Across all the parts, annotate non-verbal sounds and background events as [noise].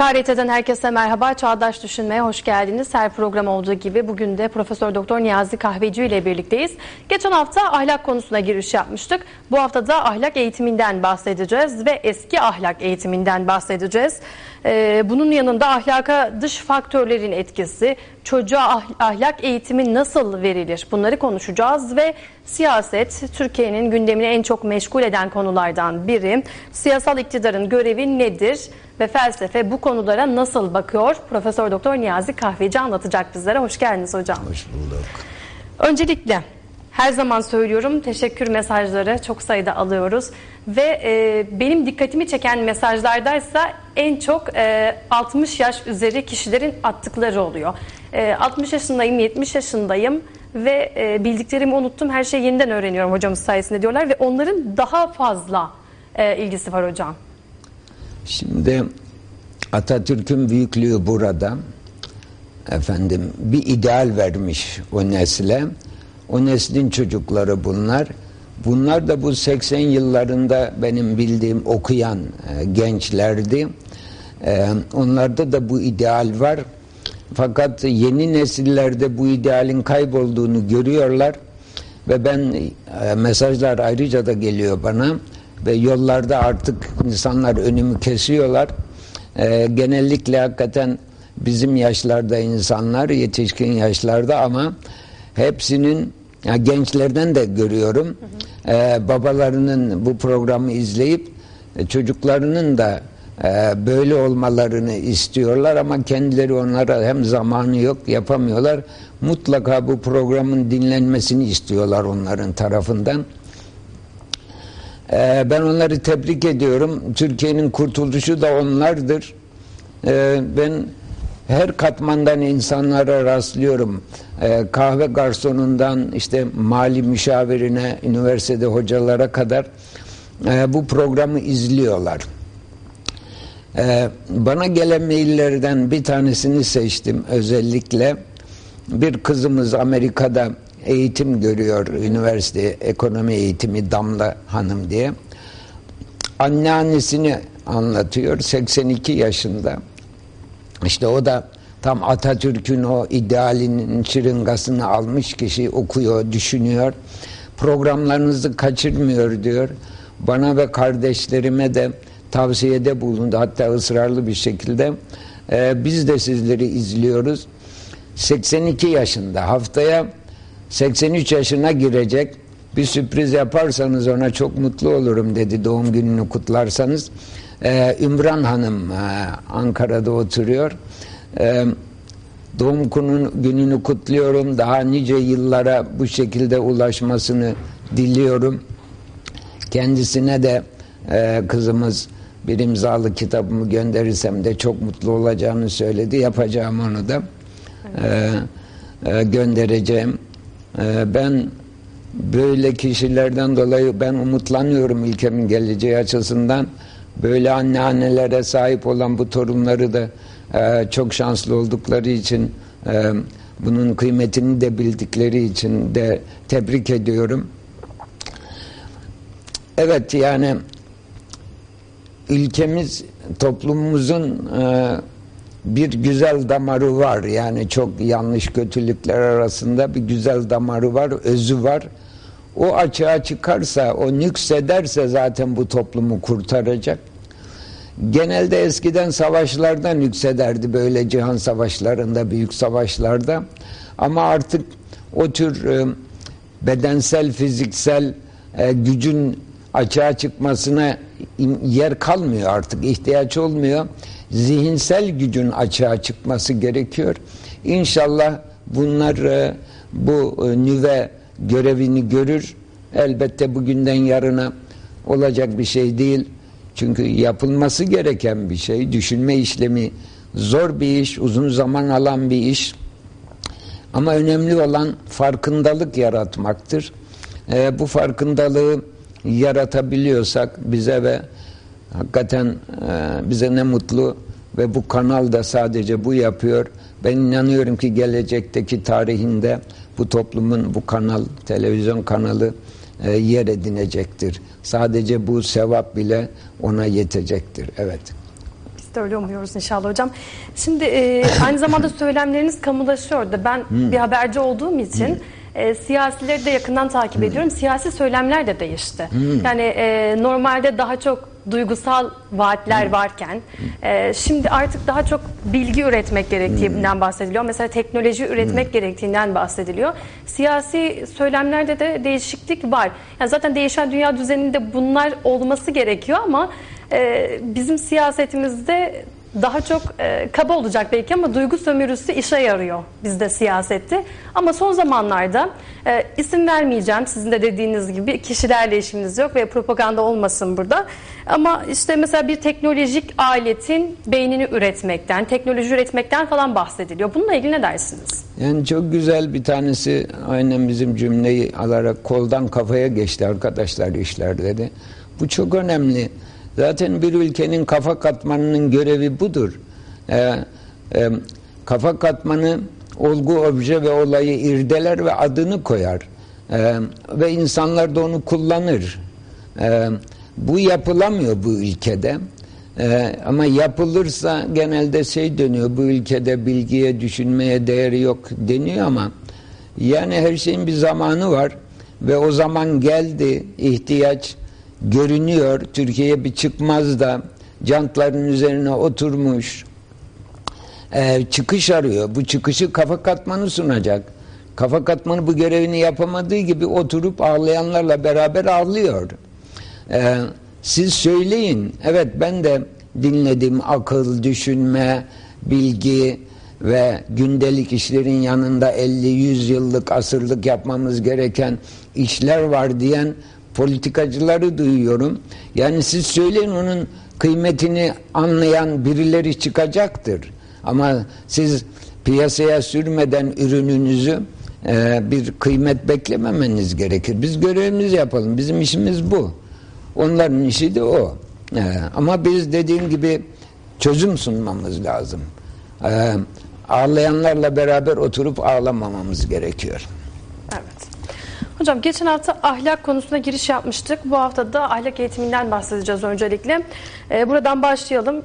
KRT'den herkese merhaba. Çağdaş Düşünme'ye hoş geldiniz. Her program olduğu gibi bugün de Profesör Doktor Niyazi Kahveci ile birlikteyiz. Geçen hafta ahlak konusuna giriş yapmıştık. Bu hafta da ahlak eğitiminden bahsedeceğiz ve eski ahlak eğitiminden bahsedeceğiz. Ee, bunun yanında ahlaka dış faktörlerin etkisi, çocuğa ahlak eğitimi nasıl verilir bunları konuşacağız ve siyaset Türkiye'nin gündemini en çok meşgul eden konulardan biri. Siyasal iktidarın görevi nedir ve felsefe bu konulara nasıl bakıyor? Profesör Doktor Niyazi Kahveci anlatacak bizlere. Hoş geldiniz hocam. Hoş bulduk. Öncelikle her zaman söylüyorum teşekkür mesajları çok sayıda alıyoruz ve e, benim dikkatimi çeken mesajlardaysa en çok e, 60 yaş üzeri kişilerin attıkları oluyor. E, 60 yaşındayım, 70 yaşındayım ve e, bildiklerimi unuttum her şeyi yeniden öğreniyorum hocamız sayesinde diyorlar ve onların daha fazla e, ilgisi var hocam. Şimdi Atatürk'ün büyüklüğü burada efendim bir ideal vermiş o nesle. O neslin çocukları bunlar. Bunlar da bu 80 yıllarında benim bildiğim okuyan e, gençlerdi. E, onlarda da bu ideal var. Fakat yeni nesillerde bu idealin kaybolduğunu görüyorlar ve ben e, mesajlar ayrıca da geliyor bana ve yollarda artık insanlar önümü kesiyorlar. E, genellikle hakikaten bizim yaşlarda insanlar, yetişkin yaşlarda ama hepsinin ya gençlerden de görüyorum. Hı hı. E, babalarının bu programı izleyip e, çocuklarının da e, böyle olmalarını istiyorlar ama kendileri onlara hem zamanı yok yapamıyorlar. Mutlaka bu programın dinlenmesini istiyorlar onların tarafından. E, ben onları tebrik ediyorum. Türkiye'nin kurtuluşu da onlardır. E, ben her katmandan insanlara rastlıyorum. Ee, kahve garsonundan işte mali müşavirine, üniversitede hocalara kadar bu programı izliyorlar. Ee, bana gelen maillerden bir tanesini seçtim özellikle. Bir kızımız Amerika'da eğitim görüyor, üniversite ekonomi eğitimi Damla Hanım diye. Anneannesini anlatıyor, 82 yaşında. İşte o da tam Atatürk'ün o idealinin çırıngasını almış kişi okuyor, düşünüyor. Programlarınızı kaçırmıyor diyor. Bana ve kardeşlerime de tavsiyede bulundu. Hatta ısrarlı bir şekilde. Ee, biz de sizleri izliyoruz. 82 yaşında haftaya 83 yaşına girecek. Bir sürpriz yaparsanız ona çok mutlu olurum dedi doğum gününü kutlarsanız. Ee, Ümran Hanım e, Ankara'da oturuyor. Ee, doğum gününü kutluyorum. Daha nice yıllara bu şekilde ulaşmasını diliyorum. Kendisine de e, kızımız bir imzalı kitabımı gönderirsem de çok mutlu olacağını söyledi. Yapacağım onu da. Ee, e, göndereceğim. Ee, ben böyle kişilerden dolayı ben umutlanıyorum ülkemin geleceği açısından. Böyle anneannelere sahip olan bu torunları da e, çok şanslı oldukları için e, bunun kıymetini de bildikleri için de tebrik ediyorum. Evet yani ülkemiz toplumumuzun e, bir güzel damarı var. Yani çok yanlış kötülükler arasında bir güzel damarı var, özü var. O açığa çıkarsa, o nüksederse zaten bu toplumu kurtaracak. Genelde eskiden savaşlardan yüksederdi böyle cihan savaşlarında, büyük savaşlarda. Ama artık o tür e, bedensel, fiziksel e, gücün açığa çıkmasına yer kalmıyor artık, ihtiyaç olmuyor. Zihinsel gücün açığa çıkması gerekiyor. İnşallah bunlar e, bu e, nüve görevini görür. Elbette bugünden yarına olacak bir şey değil. Çünkü yapılması gereken bir şey. Düşünme işlemi zor bir iş, uzun zaman alan bir iş. Ama önemli olan farkındalık yaratmaktır. E, bu farkındalığı yaratabiliyorsak bize ve hakikaten e, bize ne mutlu ve bu kanal da sadece bu yapıyor. Ben inanıyorum ki gelecekteki tarihinde bu toplumun bu kanal, televizyon kanalı e, yer edinecektir. Sadece bu sevap bile ona yetecektir. Evet. Biz de öyle umuyoruz inşallah hocam. Şimdi e, aynı zamanda [laughs] söylemleriniz kamulaşıyor da ben bir haberci olduğum için e, siyasileri de yakından takip ediyorum. Siyasi söylemler de değişti. Yani e, normalde daha çok duygusal vaatler varken e, şimdi artık daha çok bilgi üretmek gerektiğinden bahsediliyor. Mesela teknoloji üretmek gerektiğinden bahsediliyor. Siyasi söylemlerde de değişiklik var. Yani zaten değişen dünya düzeninde bunlar olması gerekiyor ama e, bizim siyasetimizde daha çok e, kaba olacak belki ama duygu sömürüsü işe yarıyor bizde siyasette. Ama son zamanlarda e, isim vermeyeceğim sizin de dediğiniz gibi kişilerle işimiz yok ve propaganda olmasın burada. Ama işte mesela bir teknolojik aletin beynini üretmekten, teknoloji üretmekten falan bahsediliyor. Bununla ilgili ne dersiniz? Yani çok güzel bir tanesi aynen bizim cümleyi alarak koldan kafaya geçti arkadaşlar işler dedi. Bu çok önemli. Zaten bir ülkenin kafa katmanının görevi budur. Ee, e, kafa katmanı olgu, obje ve olayı irdeler ve adını koyar. Ee, ve insanlar da onu kullanır. Ee, bu yapılamıyor bu ülkede. Ee, ama yapılırsa genelde şey dönüyor bu ülkede bilgiye düşünmeye değeri yok deniyor ama yani her şeyin bir zamanı var ve o zaman geldi ihtiyaç görünüyor. Türkiye'ye bir çıkmaz da jantların üzerine oturmuş ee, çıkış arıyor. Bu çıkışı kafa katmanı sunacak. Kafa katmanı bu görevini yapamadığı gibi oturup ağlayanlarla beraber ağlıyor. Ee, siz söyleyin. Evet ben de dinledim. Akıl, düşünme, bilgi ve gündelik işlerin yanında 50-100 yıllık, asırlık yapmamız gereken işler var diyen politikacıları duyuyorum. Yani siz söyleyin onun kıymetini anlayan birileri çıkacaktır. Ama siz piyasaya sürmeden ürününüzü e, bir kıymet beklememeniz gerekir. Biz görevimizi yapalım. Bizim işimiz bu. Onların işi de o. Ee, ama biz dediğim gibi çözüm sunmamız lazım. Ee, ağlayanlarla beraber oturup ağlamamamız gerekiyor. Evet. Hocam geçen hafta ahlak konusuna giriş yapmıştık. Bu hafta da ahlak eğitiminden bahsedeceğiz öncelikle. Ee, buradan başlayalım.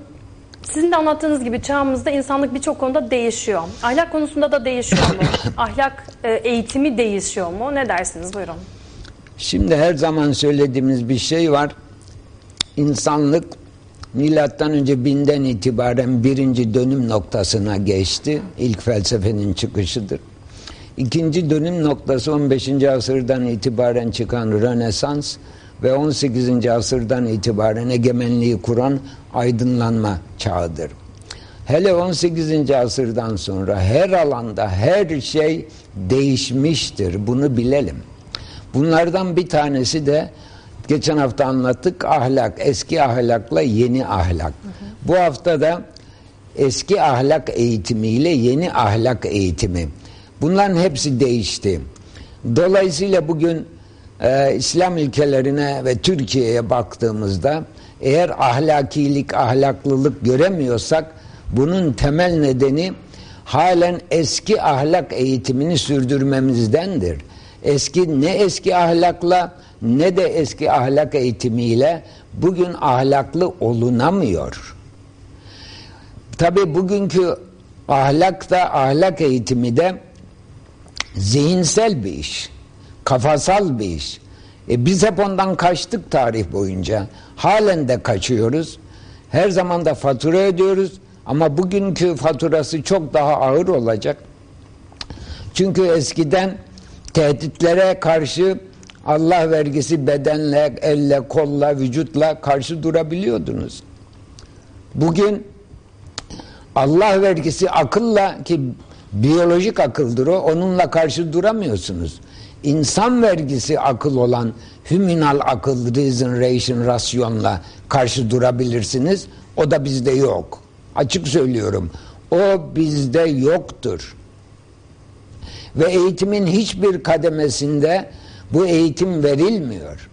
Sizin de anlattığınız gibi çağımızda insanlık birçok konuda değişiyor. Ahlak konusunda da değişiyor mu? [coughs] ahlak e, eğitimi değişiyor mu? Ne dersiniz? Buyurun. Şimdi her zaman söylediğimiz bir şey var. İnsanlık milattan önce binden itibaren birinci dönüm noktasına geçti. İlk felsefenin çıkışıdır. İkinci dönüm noktası 15. asırdan itibaren çıkan Rönesans ve 18. asırdan itibaren egemenliği kuran aydınlanma çağıdır. Hele 18. asırdan sonra her alanda her şey değişmiştir. Bunu bilelim. Bunlardan bir tanesi de geçen hafta anlattık ahlak. Eski ahlakla yeni ahlak. Hı hı. Bu hafta da eski ahlak eğitimiyle yeni ahlak eğitimi. Bunların hepsi değişti. Dolayısıyla bugün e, İslam ülkelerine ve Türkiye'ye baktığımızda eğer ahlakilik, ahlaklılık göremiyorsak bunun temel nedeni halen eski ahlak eğitimini sürdürmemizdendir eski ne eski ahlakla ne de eski ahlak eğitimiyle bugün ahlaklı olunamıyor. Tabi bugünkü ahlak da ahlak eğitimi de zihinsel bir iş, kafasal bir iş. E biz hep ondan kaçtık tarih boyunca. Halen de kaçıyoruz. Her zaman da fatura ödüyoruz. Ama bugünkü faturası çok daha ağır olacak. Çünkü eskiden tehditlere karşı Allah vergisi bedenle, elle, kolla, vücutla karşı durabiliyordunuz. Bugün Allah vergisi akılla ki biyolojik akıldır o, onunla karşı duramıyorsunuz. İnsan vergisi akıl olan hüminal akıl, reason, ration, rasyonla karşı durabilirsiniz. O da bizde yok. Açık söylüyorum. O bizde yoktur. Ve eğitimin hiçbir kademesinde bu eğitim verilmiyor.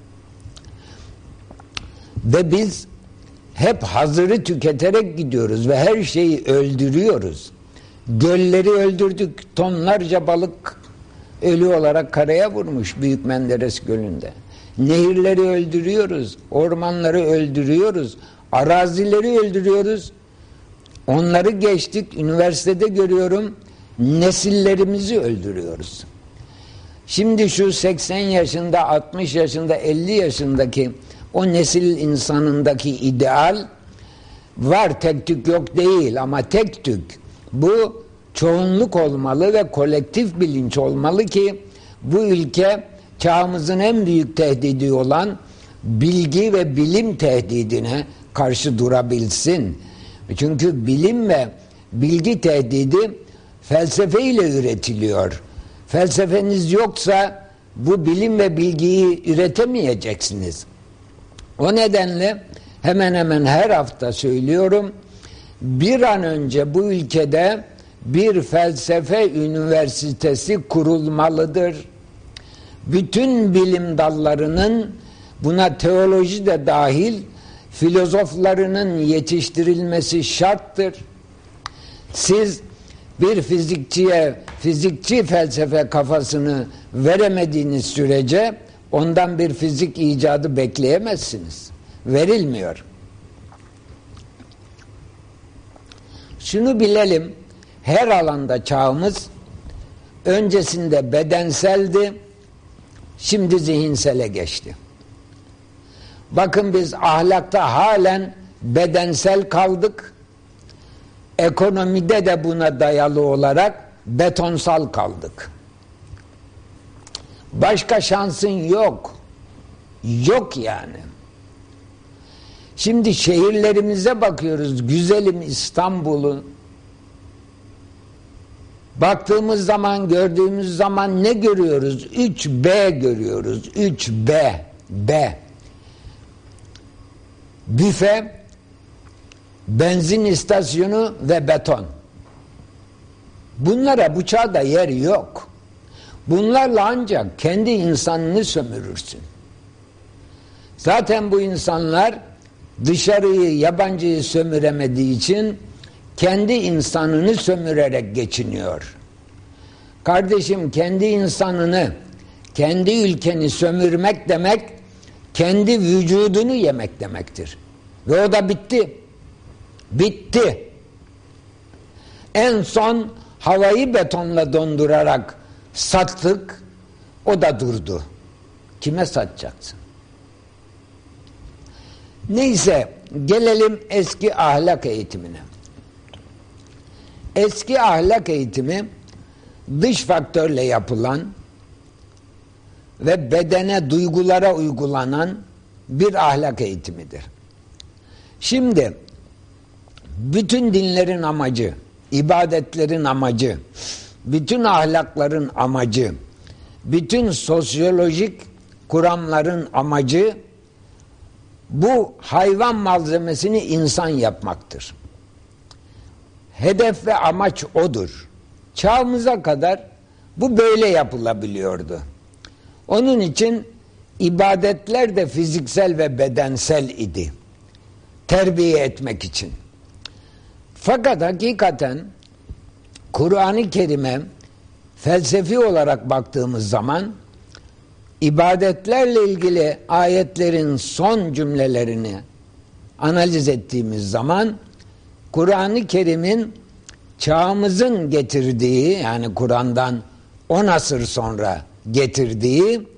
Ve biz hep hazırı tüketerek gidiyoruz ve her şeyi öldürüyoruz. Gölleri öldürdük, tonlarca balık ölü olarak karaya vurmuş Büyük Menderes Gölü'nde. Nehirleri öldürüyoruz, ormanları öldürüyoruz, arazileri öldürüyoruz Onları geçtik, üniversitede görüyorum, nesillerimizi öldürüyoruz. Şimdi şu 80 yaşında, 60 yaşında, 50 yaşındaki o nesil insanındaki ideal var tek tük yok değil ama tek tük bu çoğunluk olmalı ve kolektif bilinç olmalı ki bu ülke çağımızın en büyük tehdidi olan bilgi ve bilim tehdidine karşı durabilsin. Çünkü bilim ve bilgi tehdidi felsefe ile üretiliyor. Felsefeniz yoksa bu bilim ve bilgiyi üretemeyeceksiniz. O nedenle hemen hemen her hafta söylüyorum bir an önce bu ülkede bir felsefe üniversitesi kurulmalıdır. Bütün bilim dallarının buna teoloji de dahil filozoflarının yetiştirilmesi şarttır. Siz bir fizikçiye fizikçi felsefe kafasını veremediğiniz sürece ondan bir fizik icadı bekleyemezsiniz. Verilmiyor. Şunu bilelim, her alanda çağımız öncesinde bedenseldi, şimdi zihinsele geçti. Bakın biz ahlakta halen bedensel kaldık, ekonomide de buna dayalı olarak betonsal kaldık. Başka şansın yok. Yok yani. Şimdi şehirlerimize bakıyoruz. Güzelim İstanbul'u. Baktığımız zaman, gördüğümüz zaman ne görüyoruz? 3B görüyoruz. 3B. B. Büfe, benzin istasyonu ve beton. Bunlara bu çağda yer yok. Bunlarla ancak kendi insanını sömürürsün. Zaten bu insanlar dışarıyı, yabancıyı sömüremediği için kendi insanını sömürerek geçiniyor. Kardeşim kendi insanını, kendi ülkeni sömürmek demek, kendi vücudunu yemek demektir. Ve o da bitti. Bitti. En son havayı betonla dondurarak sattık, o da durdu. Kime satacaksın? Neyse gelelim eski ahlak eğitimine. Eski ahlak eğitimi dış faktörle yapılan ve bedene, duygulara uygulanan bir ahlak eğitimidir. Şimdi bütün dinlerin amacı, ibadetlerin amacı, bütün ahlakların amacı, bütün sosyolojik kuramların amacı bu hayvan malzemesini insan yapmaktır. Hedef ve amaç odur. Çağımıza kadar bu böyle yapılabiliyordu. Onun için ibadetler de fiziksel ve bedensel idi. Terbiye etmek için. Fakat hakikaten Kur'an-ı Kerim'e felsefi olarak baktığımız zaman ibadetlerle ilgili ayetlerin son cümlelerini analiz ettiğimiz zaman Kur'an-ı Kerim'in çağımızın getirdiği yani Kur'an'dan 10 asır sonra getirdiği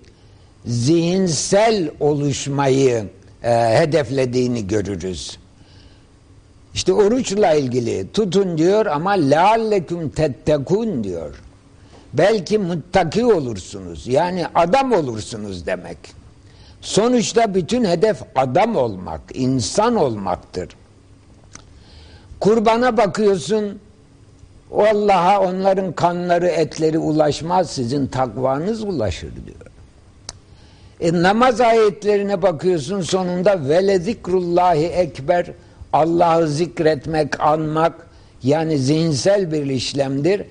zihinsel oluşmayı e, hedeflediğini görürüz. İşte oruçla ilgili tutun diyor ama lealleküm tettekun diyor. Belki muttaki olursunuz. Yani adam olursunuz demek. Sonuçta bütün hedef adam olmak, insan olmaktır. Kurbana bakıyorsun, Allah'a onların kanları, etleri ulaşmaz, sizin takvanız ulaşır diyor. E, namaz ayetlerine bakıyorsun sonunda vele zikrullahi ekber Allah'ı zikretmek, anmak yani zihinsel bir işlemdir.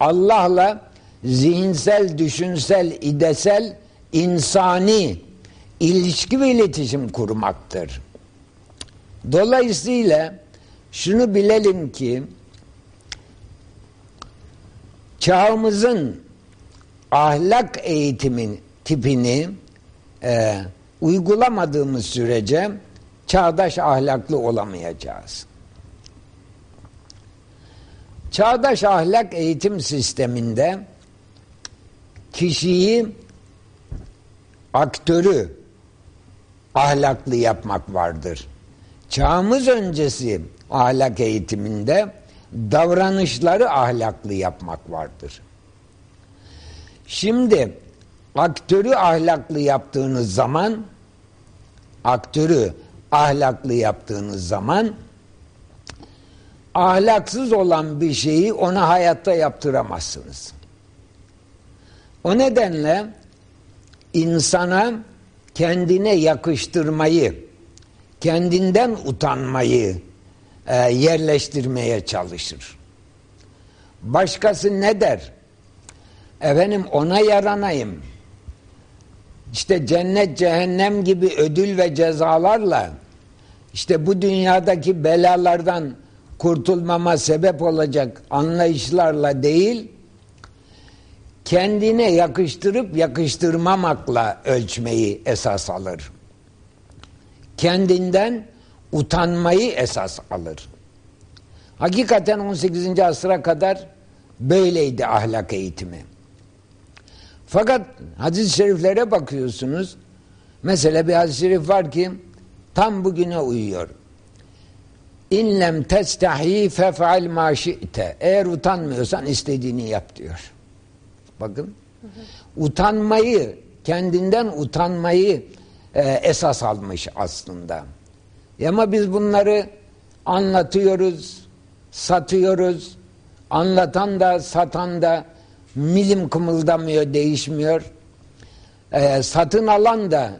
Allah'la zihinsel, düşünsel, idesel, insani ilişki ve iletişim kurmaktır. Dolayısıyla şunu bilelim ki çağımızın ahlak eğitimin tipini e, uygulamadığımız sürece çağdaş ahlaklı olamayacağız. Çağdaş ahlak eğitim sisteminde kişiyi aktörü ahlaklı yapmak vardır. Çağımız öncesi ahlak eğitiminde davranışları ahlaklı yapmak vardır. Şimdi aktörü ahlaklı yaptığınız zaman aktörü ahlaklı yaptığınız zaman ahlaksız olan bir şeyi ona hayatta yaptıramazsınız. O nedenle insana kendine yakıştırmayı, kendinden utanmayı e, yerleştirmeye çalışır. Başkası ne der? Efendim ona yaranayım. İşte cennet cehennem gibi ödül ve cezalarla işte bu dünyadaki belalardan kurtulmama sebep olacak anlayışlarla değil kendine yakıştırıp yakıştırmamakla ölçmeyi esas alır. Kendinden utanmayı esas alır. Hakikaten 18. asıra kadar böyleydi ahlak eğitimi. Fakat hadis-i şeriflere bakıyorsunuz. Mesela bir hadis-i şerif var ki tam bugüne uyuyor. İnlem testahi fef'al ma şi'te. Eğer utanmıyorsan istediğini yap diyor. Bakın. Utanmayı, kendinden utanmayı e, esas almış aslında. Ama biz bunları anlatıyoruz, satıyoruz. Anlatan da, satan da milim kımıldamıyor, değişmiyor. E, satın alan da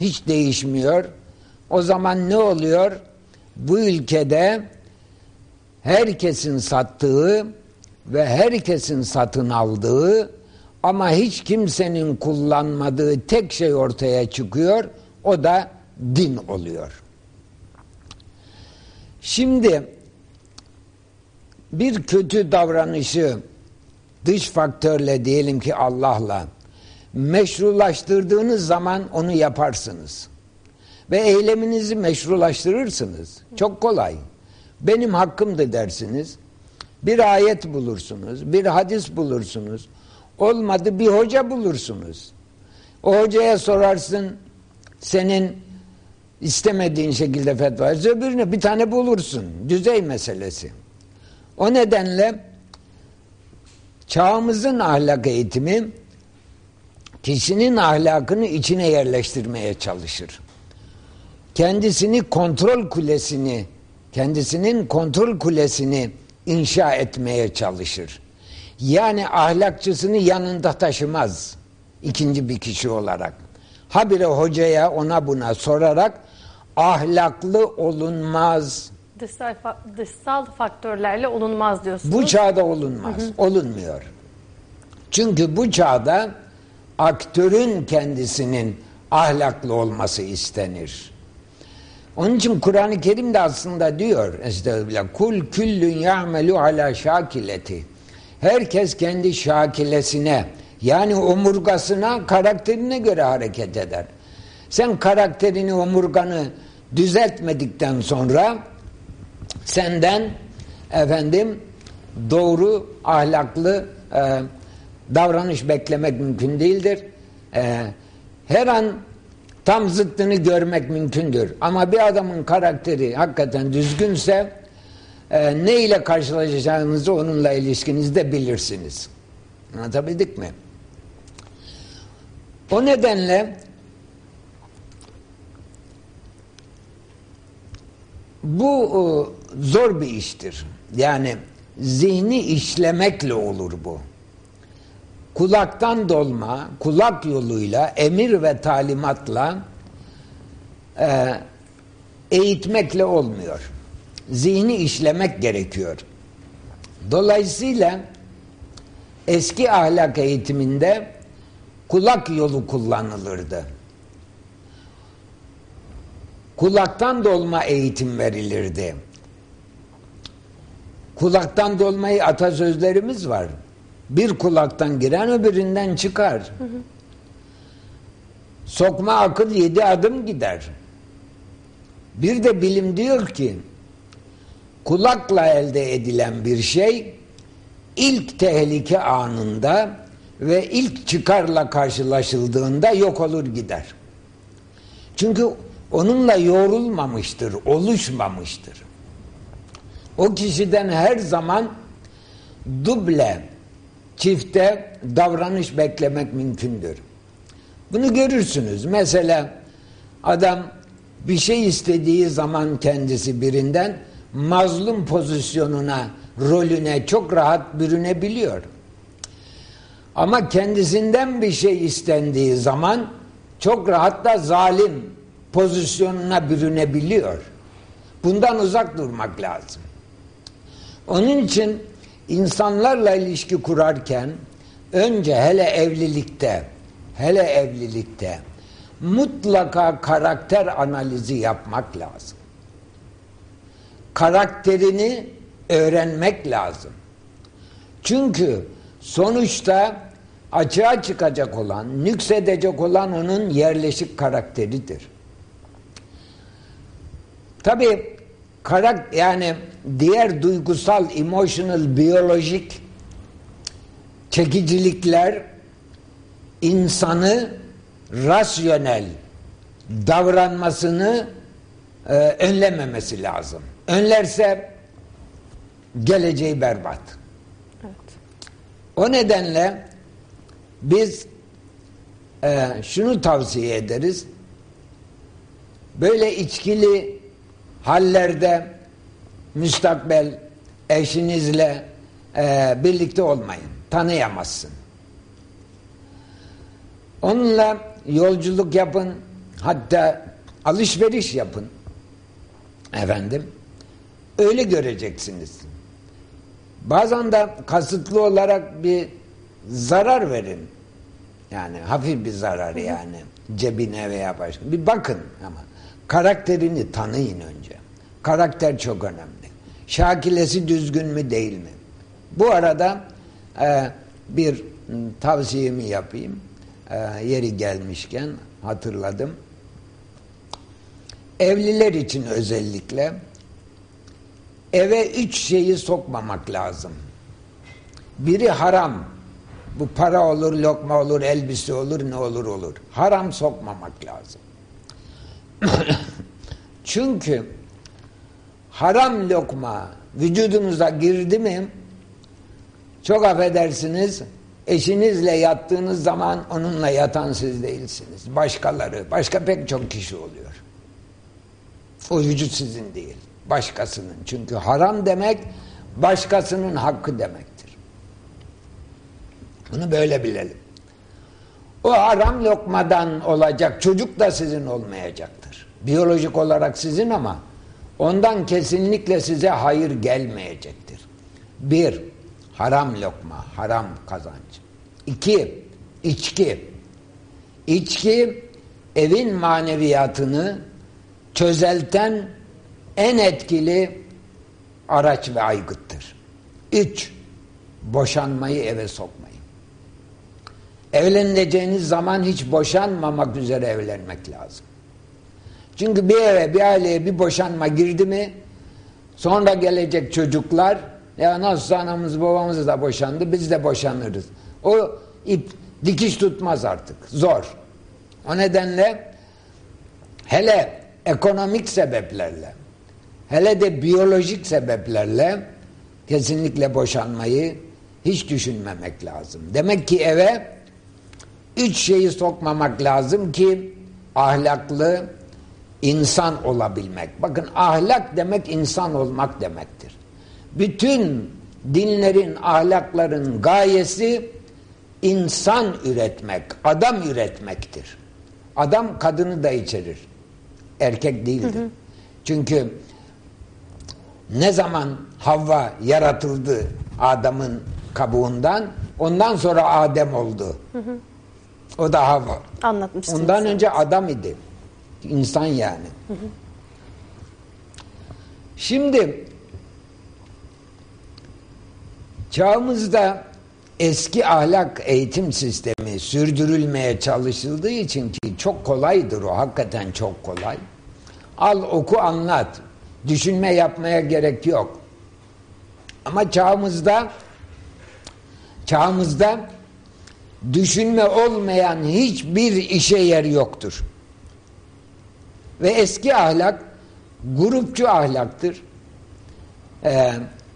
hiç değişmiyor. O zaman ne oluyor? Bu ülkede herkesin sattığı ve herkesin satın aldığı ama hiç kimsenin kullanmadığı tek şey ortaya çıkıyor. O da din oluyor. Şimdi bir kötü davranışı dış faktörle diyelim ki Allah'la meşrulaştırdığınız zaman onu yaparsınız. Ve eyleminizi meşrulaştırırsınız. Çok kolay. Benim hakkımdı dersiniz. Bir ayet bulursunuz, bir hadis bulursunuz. Olmadı bir hoca bulursunuz. O hocaya sorarsın senin istemediğin şekilde fetva öbürüne bir tane bulursun. Düzey meselesi. O nedenle çağımızın ahlak eğitimi kişinin ahlakını içine yerleştirmeye çalışır. Kendisini kontrol kulesini, kendisinin kontrol kulesini inşa etmeye çalışır. Yani ahlakçısını yanında taşımaz ikinci bir kişi olarak. Habire hocaya ona buna sorarak ahlaklı olunmaz. Dışsal, dışsal faktörlerle olunmaz diyorsunuz. Bu çağda olunmaz. Hı hı. Olunmuyor. Çünkü bu çağda aktörün kendisinin ahlaklı olması istenir. Onun için Kur'an-ı Kerim de aslında diyor estağfirullah kul küllün ya'melu ala şakileti herkes kendi şakilesine yani omurgasına karakterine göre hareket eder. Sen karakterini omurganı düzeltmedikten sonra senden efendim doğru ahlaklı e, davranış beklemek mümkün değildir. E, her an tam zıttını görmek mümkündür. Ama bir adamın karakteri hakikaten düzgünse e, ne ile karşılaşacağınızı onunla ilişkinizde bilirsiniz. Anlatabildik mi? O nedenle bu e, zor bir iştir. Yani zihni işlemekle olur bu kulaktan dolma, kulak yoluyla, emir ve talimatla e, eğitmekle olmuyor. Zihni işlemek gerekiyor. Dolayısıyla eski ahlak eğitiminde kulak yolu kullanılırdı. Kulaktan dolma eğitim verilirdi. Kulaktan dolmayı atasözlerimiz var. Bir kulaktan giren öbüründen çıkar. Hı hı. Sokma akıl yedi adım gider. Bir de bilim diyor ki kulakla elde edilen bir şey ilk tehlike anında ve ilk çıkarla karşılaşıldığında yok olur gider. Çünkü onunla yoğrulmamıştır, oluşmamıştır. O kişiden her zaman duble, çifte davranış beklemek mümkündür. Bunu görürsünüz. Mesela adam bir şey istediği zaman kendisi birinden mazlum pozisyonuna, rolüne çok rahat bürünebiliyor. Ama kendisinden bir şey istendiği zaman çok rahat da zalim pozisyonuna bürünebiliyor. Bundan uzak durmak lazım. Onun için insanlarla ilişki kurarken önce hele evlilikte hele evlilikte mutlaka karakter analizi yapmak lazım. Karakterini öğrenmek lazım. Çünkü sonuçta açığa çıkacak olan, nüksedecek olan onun yerleşik karakteridir. Tabi karak yani diğer duygusal, emotional, biyolojik çekicilikler insanı rasyonel davranmasını e, önlememesi lazım. Önlerse geleceği berbat. Evet. O nedenle biz e, şunu tavsiye ederiz. Böyle içkili hallerde müstakbel eşinizle e, birlikte olmayın. Tanıyamazsın. Onunla yolculuk yapın. Hatta alışveriş yapın. Efendim. Öyle göreceksiniz. Bazen de kasıtlı olarak bir zarar verin. Yani hafif bir zarar yani. Cebine veya başka. Bir bakın ama. Karakterini tanıyın önce. Karakter çok önemli. Şakilesi düzgün mü değil mi? Bu arada e, bir tavsiyemi yapayım. E, yeri gelmişken hatırladım. Evliler için özellikle eve üç şeyi sokmamak lazım. Biri haram. Bu para olur, lokma olur, elbise olur, ne olur olur. Haram sokmamak lazım. [coughs] Çünkü haram lokma vücudunuza girdi mi çok affedersiniz eşinizle yattığınız zaman onunla yatan siz değilsiniz. Başkaları, başka pek çok kişi oluyor. O vücut sizin değil. Başkasının. Çünkü haram demek başkasının hakkı demektir. Bunu böyle bilelim. O haram lokmadan olacak çocuk da sizin olmayacaktır. Biyolojik olarak sizin ama ondan kesinlikle size hayır gelmeyecektir. Bir, haram lokma, haram kazanç. İki, içki. İçki evin maneviyatını çözelten en etkili araç ve aygıttır. Üç, boşanmayı eve sokmayın. Evleneceğiniz zaman hiç boşanmamak üzere evlenmek lazım. Çünkü bir eve, bir aileye bir boşanma girdi mi sonra gelecek çocuklar ya nasıl anamız babamız da boşandı biz de boşanırız. O ip dikiş tutmaz artık. Zor. O nedenle hele ekonomik sebeplerle hele de biyolojik sebeplerle kesinlikle boşanmayı hiç düşünmemek lazım. Demek ki eve üç şeyi sokmamak lazım ki ahlaklı insan olabilmek. Bakın ahlak demek insan olmak demektir. Bütün dinlerin, ahlakların gayesi insan üretmek, adam üretmektir. Adam kadını da içerir. Erkek değildir. Hı hı. Çünkü ne zaman Havva yaratıldı Adem'in kabuğundan ondan sonra Adem oldu. Hı hı. O da Havva. Anlatmıştınız. Ondan önce adam idi. İnsan yani. Hı hı. Şimdi çağımızda eski ahlak eğitim sistemi sürdürülmeye çalışıldığı için ki çok kolaydır o hakikaten çok kolay. Al oku anlat. düşünme yapmaya gerek yok. Ama çağımızda çağımızda düşünme olmayan hiçbir işe yer yoktur. Ve eski ahlak grupçu ahlaktır. Ee,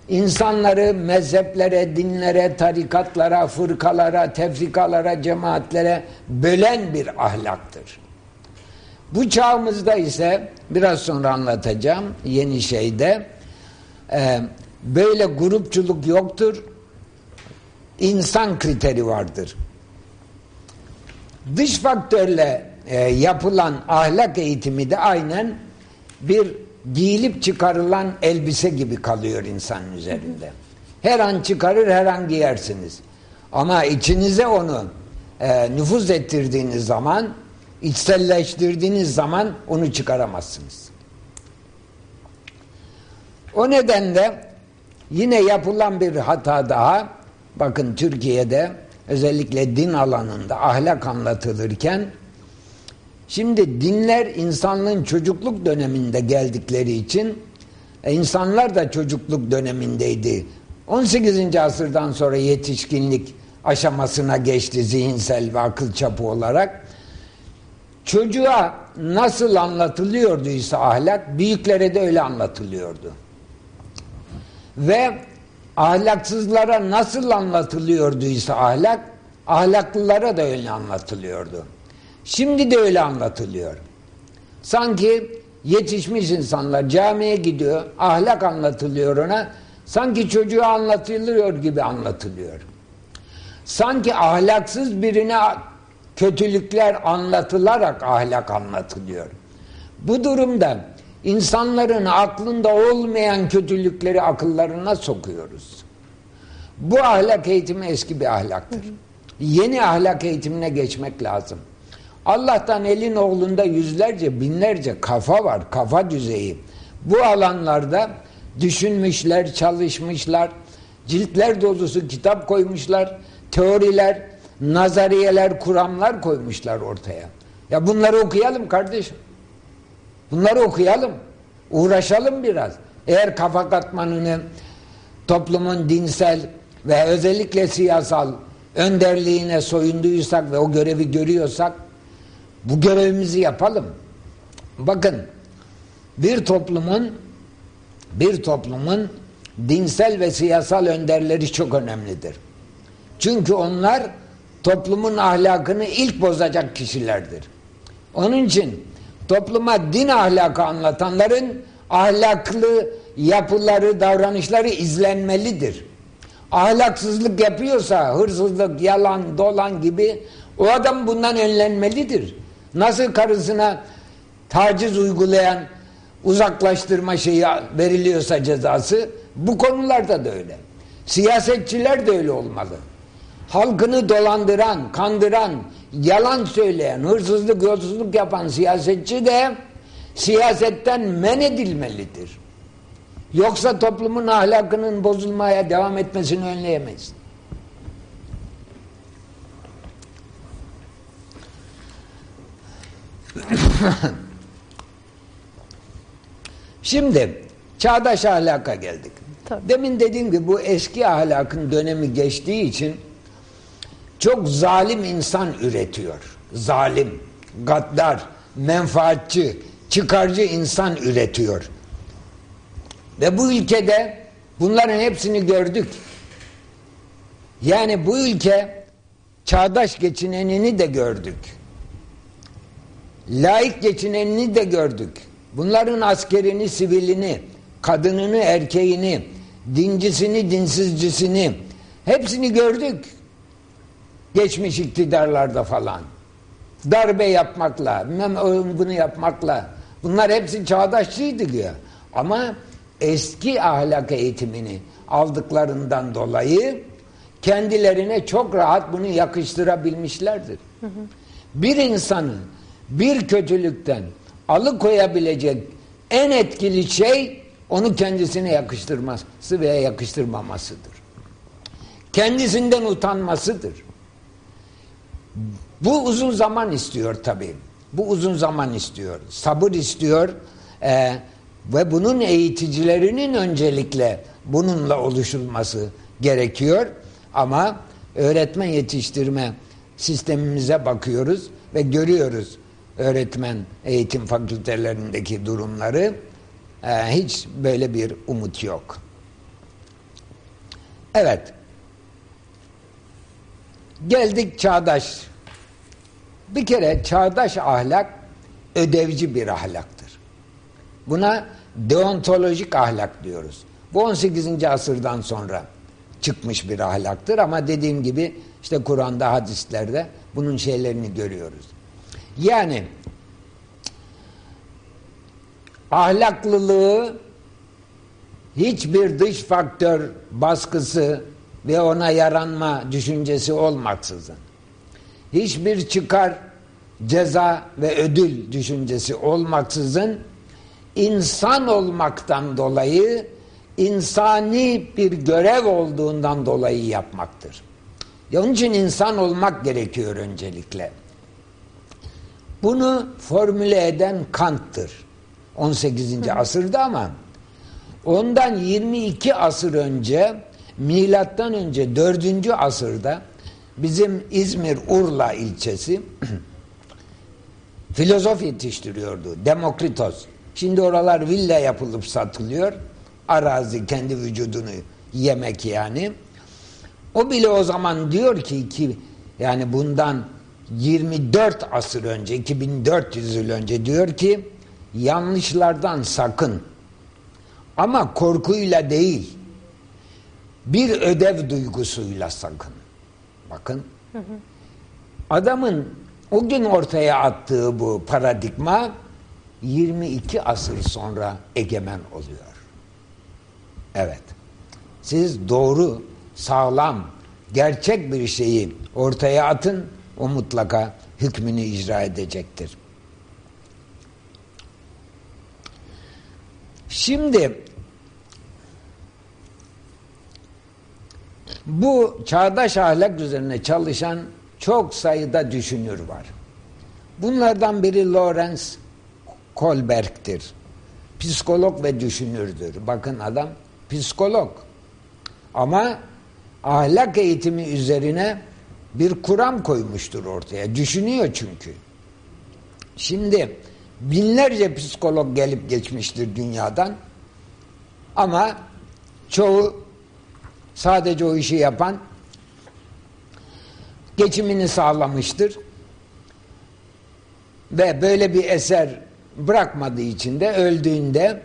insanları mezheplere, dinlere, tarikatlara, fırkalara, tefrikalara, cemaatlere bölen bir ahlaktır. Bu çağımızda ise biraz sonra anlatacağım yeni şeyde e, böyle grupçuluk yoktur. İnsan kriteri vardır. Dış faktörle e, yapılan ahlak eğitimi de aynen bir giyilip çıkarılan elbise gibi kalıyor insanın üzerinde. Her an çıkarır, her an giyersiniz. Ama içinize onu e, nüfuz ettirdiğiniz zaman, içselleştirdiğiniz zaman onu çıkaramazsınız. O nedenle yine yapılan bir hata daha, bakın Türkiye'de özellikle din alanında ahlak anlatılırken Şimdi dinler insanlığın çocukluk döneminde geldikleri için e, insanlar da çocukluk dönemindeydi. 18. asırdan sonra yetişkinlik aşamasına geçti zihinsel ve akıl çapı olarak. Çocuğa nasıl anlatılıyorduysa ahlak, büyüklere de öyle anlatılıyordu. Ve ahlaksızlara nasıl anlatılıyorduysa ahlak, ahlaklılara da öyle anlatılıyordu. Şimdi de öyle anlatılıyor. Sanki yetişmiş insanlar camiye gidiyor, ahlak anlatılıyor ona. Sanki çocuğa anlatılıyor gibi anlatılıyor. Sanki ahlaksız birine kötülükler anlatılarak ahlak anlatılıyor. Bu durumda insanların aklında olmayan kötülükleri akıllarına sokuyoruz. Bu ahlak eğitimi eski bir ahlaktır. Yeni ahlak eğitimine geçmek lazım. Allah'tan elin oğlunda yüzlerce binlerce kafa var kafa düzeyi bu alanlarda düşünmüşler çalışmışlar ciltler dolusu kitap koymuşlar teoriler nazariyeler kuramlar koymuşlar ortaya ya bunları okuyalım kardeşim bunları okuyalım uğraşalım biraz eğer kafa katmanını toplumun dinsel ve özellikle siyasal önderliğine soyunduysak ve o görevi görüyorsak bu görevimizi yapalım. Bakın bir toplumun bir toplumun dinsel ve siyasal önderleri çok önemlidir. Çünkü onlar toplumun ahlakını ilk bozacak kişilerdir. Onun için topluma din ahlakı anlatanların ahlaklı yapıları, davranışları izlenmelidir. Ahlaksızlık yapıyorsa, hırsızlık, yalan, dolan gibi o adam bundan önlenmelidir. Nasıl karısına taciz uygulayan uzaklaştırma şeyi veriliyorsa cezası bu konularda da öyle. Siyasetçiler de öyle olmalı. Halkını dolandıran, kandıran, yalan söyleyen, hırsızlık, yolsuzluk yapan siyasetçi de siyasetten men edilmelidir. Yoksa toplumun ahlakının bozulmaya devam etmesini önleyemeyiz. [laughs] Şimdi çağdaş ahlaka geldik. Tabii. Demin dediğim gibi bu eski ahlakın dönemi geçtiği için çok zalim insan üretiyor. Zalim, gaddar, menfaatçi, çıkarcı insan üretiyor. Ve bu ülkede bunların hepsini gördük. Yani bu ülke çağdaş geçinenini de gördük laik geçinenini de gördük. Bunların askerini, sivilini, kadınını, erkeğini, dincisini, dinsizcisini hepsini gördük. Geçmiş iktidarlarda falan. Darbe yapmakla, bunu yapmakla. Bunlar hepsi çağdaşçıydı diyor. Ama eski ahlak eğitimini aldıklarından dolayı kendilerine çok rahat bunu yakıştırabilmişlerdir. Hı hı. Bir insanın bir kötülükten alıkoyabilecek en etkili şey onu kendisine yakıştırması veya yakıştırmamasıdır. Kendisinden utanmasıdır. Bu uzun zaman istiyor tabii. Bu uzun zaman istiyor. Sabır istiyor. Ee, Ve bunun eğiticilerinin öncelikle bununla oluşulması gerekiyor. Ama öğretmen yetiştirme sistemimize bakıyoruz ve görüyoruz öğretmen eğitim fakültelerindeki durumları. Ee, hiç böyle bir umut yok. Evet. Geldik çağdaş. Bir kere çağdaş ahlak ödevci bir ahlaktır. Buna deontolojik ahlak diyoruz. Bu 18. asırdan sonra çıkmış bir ahlaktır ama dediğim gibi işte Kur'an'da, hadislerde bunun şeylerini görüyoruz. Yani ahlaklılığı hiçbir dış faktör baskısı ve ona yaranma düşüncesi olmaksızın hiçbir çıkar ceza ve ödül düşüncesi olmaksızın insan olmaktan dolayı insani bir görev olduğundan dolayı yapmaktır. Onun için insan olmak gerekiyor öncelikle. Bunu formüle eden Kant'tır. 18. Hı. asırda ama ondan 22 asır önce milattan önce 4. asırda bizim İzmir Urla ilçesi [clears throat] filozof yetiştiriyordu. Demokritos. Şimdi oralar villa yapılıp satılıyor. Arazi kendi vücudunu yemek yani. O bile o zaman diyor ki ki yani bundan 24 asır önce 2400 yıl önce diyor ki yanlışlardan sakın ama korkuyla değil bir ödev duygusuyla sakın. Bakın. Hı hı. Adamın o gün ortaya attığı bu paradigma 22 asır sonra egemen oluyor. Evet. Siz doğru, sağlam, gerçek bir şeyi ortaya atın, o mutlaka hükmünü icra edecektir. Şimdi bu çağdaş ahlak üzerine çalışan çok sayıda düşünür var. Bunlardan biri Lawrence Kohlberg'tir. Psikolog ve düşünürdür. Bakın adam psikolog. Ama ahlak eğitimi üzerine bir kuram koymuştur ortaya. Düşünüyor çünkü. Şimdi binlerce psikolog gelip geçmiştir dünyadan. Ama çoğu sadece o işi yapan geçimini sağlamıştır. Ve böyle bir eser bırakmadığı için de öldüğünde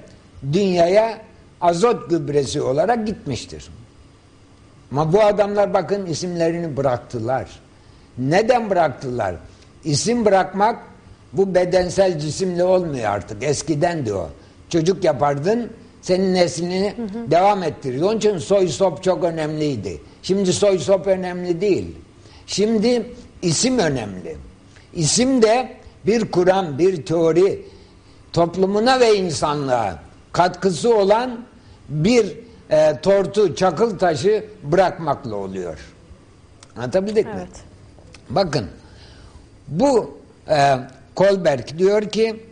dünyaya azot gübresi olarak gitmiştir. Ama bu adamlar bakın isimlerini bıraktılar. Neden bıraktılar? İsim bırakmak bu bedensel cisimle olmuyor artık. Eskiden de o. Çocuk yapardın senin neslini hı hı. devam ettirir. Onun için soy sop çok önemliydi. Şimdi soy sop önemli değil. Şimdi isim önemli. İsim de bir Kur'an, bir teori toplumuna ve insanlığa katkısı olan bir e, tortu, çakıl taşı bırakmakla oluyor. Anlatabildik evet. mi? Bakın bu e, Kolberg diyor ki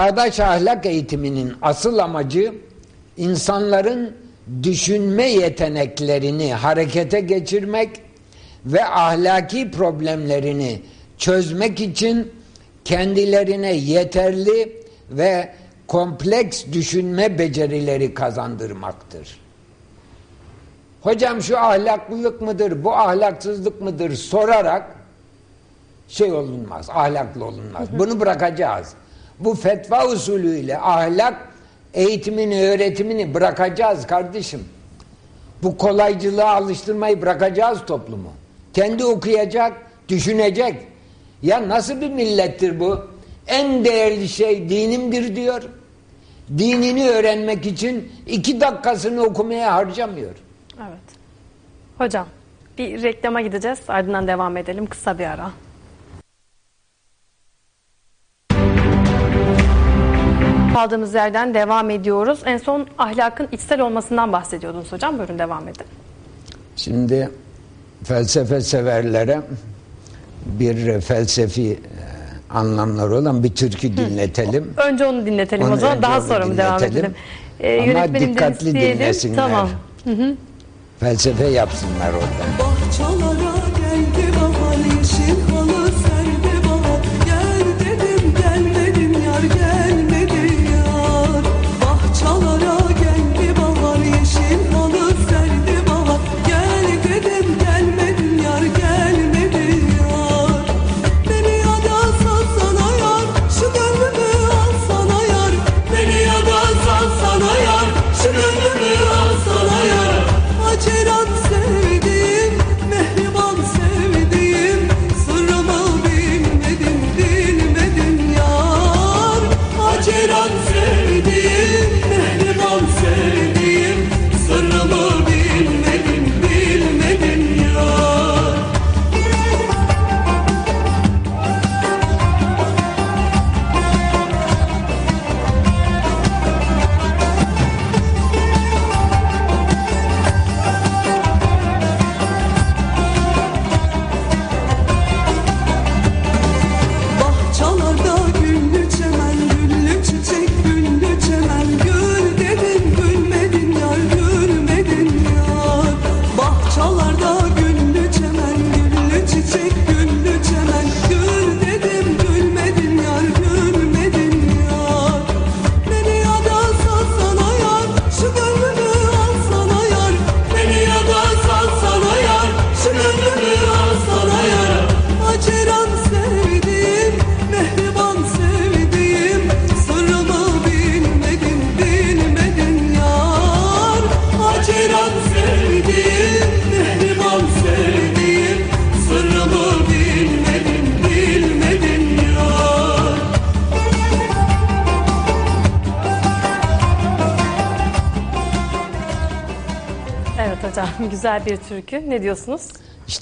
çağdaş ahlak eğitiminin asıl amacı insanların düşünme yeteneklerini harekete geçirmek ve ahlaki problemlerini çözmek için kendilerine yeterli ve kompleks düşünme becerileri kazandırmaktır. Hocam şu ahlaklılık mıdır, bu ahlaksızlık mıdır sorarak şey olunmaz, ahlaklı olunmaz. Bunu bırakacağız. Bu fetva usulüyle ahlak eğitimini, öğretimini bırakacağız kardeşim. Bu kolaycılığa alıştırmayı bırakacağız toplumu. Kendi okuyacak, düşünecek. Ya nasıl bir millettir bu? En değerli şey dinimdir diyor. Dinini öğrenmek için iki dakikasını okumaya harcamıyor. Evet. Hocam bir reklama gideceğiz ardından devam edelim kısa bir ara. Kaldığımız yerden devam ediyoruz. En son ahlakın içsel olmasından bahsediyordunuz hocam. Buyurun devam edin. Şimdi felsefe severlere bir felsefi anlamları olan bir türkü dinletelim. Önce onu dinletelim Onu o zaman daha sonra mı devam edelim? Ee, Ama dikkatli dinlesinler. Tamam. Felsefe yapsınlar orada. Bahçalara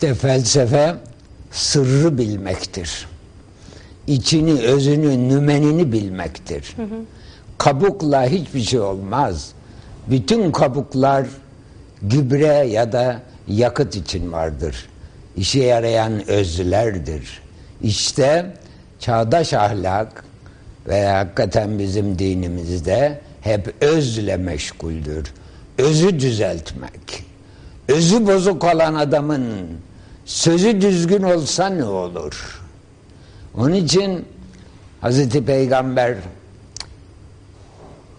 İşte felsefe sırrı bilmektir. İçini, özünü, nümenini bilmektir. Kabukla hiçbir şey olmaz. Bütün kabuklar gübre ya da yakıt için vardır. İşe yarayan özlerdir. İşte çağdaş ahlak ve hakikaten bizim dinimizde hep özle meşguldür. Özü düzeltmek. Özü bozuk olan adamın sözü düzgün olsa ne olur? Onun için Hazreti Peygamber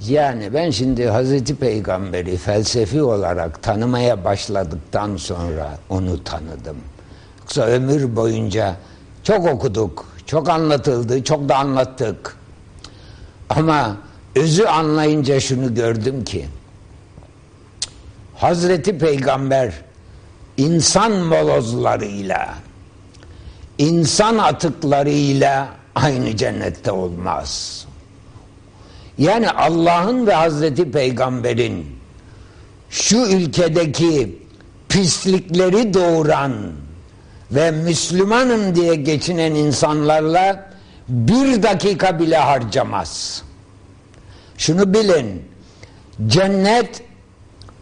yani ben şimdi Hazreti Peygamber'i felsefi olarak tanımaya başladıktan sonra onu tanıdım. Yoksa ömür boyunca çok okuduk, çok anlatıldı, çok da anlattık. Ama özü anlayınca şunu gördüm ki Hazreti Peygamber insan molozlarıyla insan atıklarıyla aynı cennette olmaz. Yani Allah'ın ve Hazreti Peygamber'in şu ülkedeki pislikleri doğuran ve Müslümanım diye geçinen insanlarla bir dakika bile harcamaz. Şunu bilin, cennet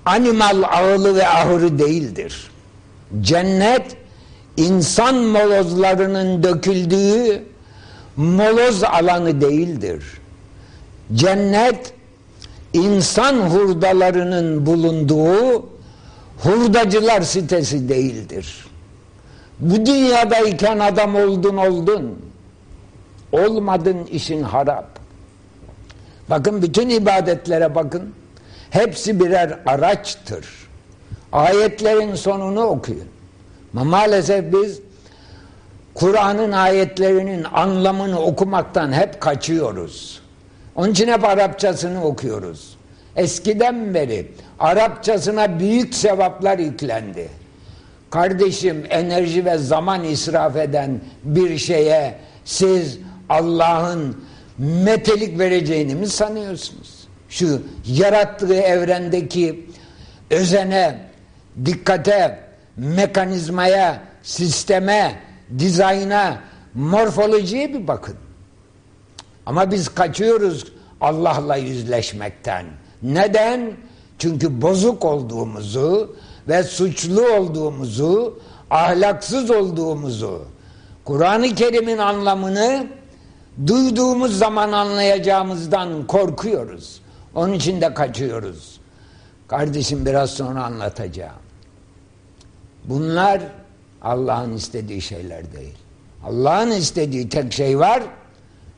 animal ağılı ve ahırı değildir. Cennet insan molozlarının döküldüğü moloz alanı değildir. Cennet insan hurdalarının bulunduğu hurdacılar sitesi değildir. Bu dünyadayken adam oldun oldun. Olmadın işin harap. Bakın bütün ibadetlere bakın. Hepsi birer araçtır. Ayetlerin sonunu okuyun. Ama maalesef biz Kur'an'ın ayetlerinin anlamını okumaktan hep kaçıyoruz. Onun için hep Arapçasını okuyoruz. Eskiden beri Arapçasına büyük sevaplar yüklendi. Kardeşim enerji ve zaman israf eden bir şeye siz Allah'ın metelik vereceğini mi sanıyorsunuz? Şu yarattığı evrendeki özene, dikkate, mekanizmaya, sisteme, dizayna, morfolojiye bir bakın. Ama biz kaçıyoruz Allah'la yüzleşmekten. Neden? Çünkü bozuk olduğumuzu ve suçlu olduğumuzu, ahlaksız olduğumuzu, Kur'an-ı Kerim'in anlamını Duyduğumuz zaman anlayacağımızdan korkuyoruz. Onun için de kaçıyoruz. Kardeşim biraz sonra anlatacağım. Bunlar Allah'ın istediği şeyler değil. Allah'ın istediği tek şey var.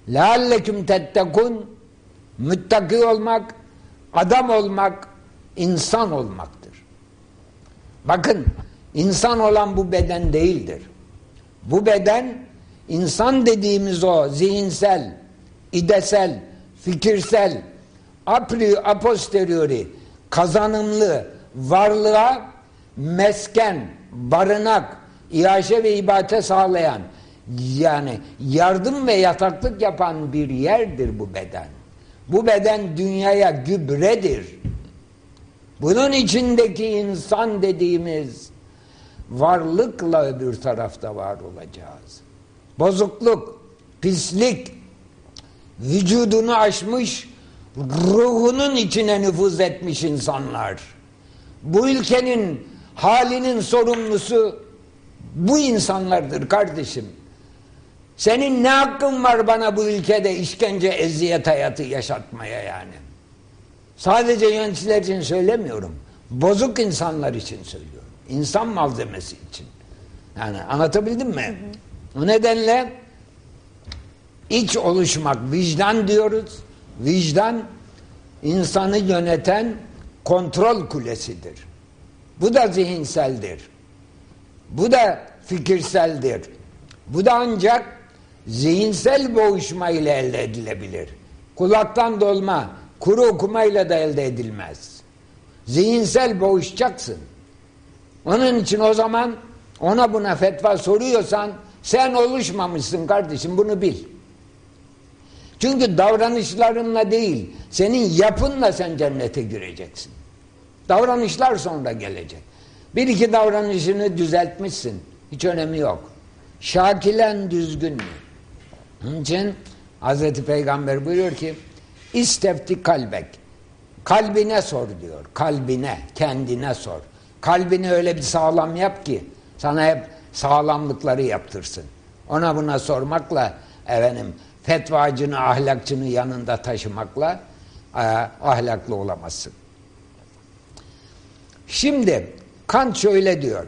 لَاَلَّكُمْ تَتَّقُونَ Müttaki olmak, adam olmak, insan olmaktır. Bakın, insan olan bu beden değildir. Bu beden, insan dediğimiz o zihinsel, idesel, fikirsel, a priori, a posteriori, kazanımlı varlığa mesken, barınak, iaşe ve ibate sağlayan yani yardım ve yataklık yapan bir yerdir bu beden. Bu beden dünyaya gübredir. Bunun içindeki insan dediğimiz varlıkla öbür tarafta var olacağız. Bozukluk, pislik, vücudunu aşmış, ruhunun içine nüfuz etmiş insanlar. Bu ülkenin halinin sorumlusu bu insanlardır kardeşim. Senin ne hakkın var bana bu ülkede işkence, eziyet hayatı yaşatmaya yani? Sadece yöneticiler için söylemiyorum. Bozuk insanlar için söylüyorum. İnsan malzemesi için. Yani anlatabildim mi? Hı hı. O nedenle iç oluşmak, vicdan diyoruz. Vicdan insanı yöneten kontrol kulesidir. Bu da zihinseldir. Bu da fikirseldir. Bu da ancak zihinsel boğuşma ile elde edilebilir. Kulaktan dolma, kuru okumayla da elde edilmez. Zihinsel boğuşacaksın. Onun için o zaman ona buna fetva soruyorsan sen oluşmamışsın kardeşim bunu bil. Çünkü davranışlarınla değil, senin yapınla sen cennete gireceksin. Davranışlar sonra gelecek. Bir iki davranışını düzeltmişsin. Hiç önemi yok. Şakilen düzgün mü? Onun için Hazreti Peygamber buyuruyor ki İstefti kalbek. Kalbine sor diyor. Kalbine, kendine sor. Kalbini öyle bir sağlam yap ki sana hep sağlamlıkları yaptırsın. Ona buna sormakla efendim fetvacını, ahlakçını yanında taşımakla e, ahlaklı olamazsın. Şimdi Kant şöyle diyor.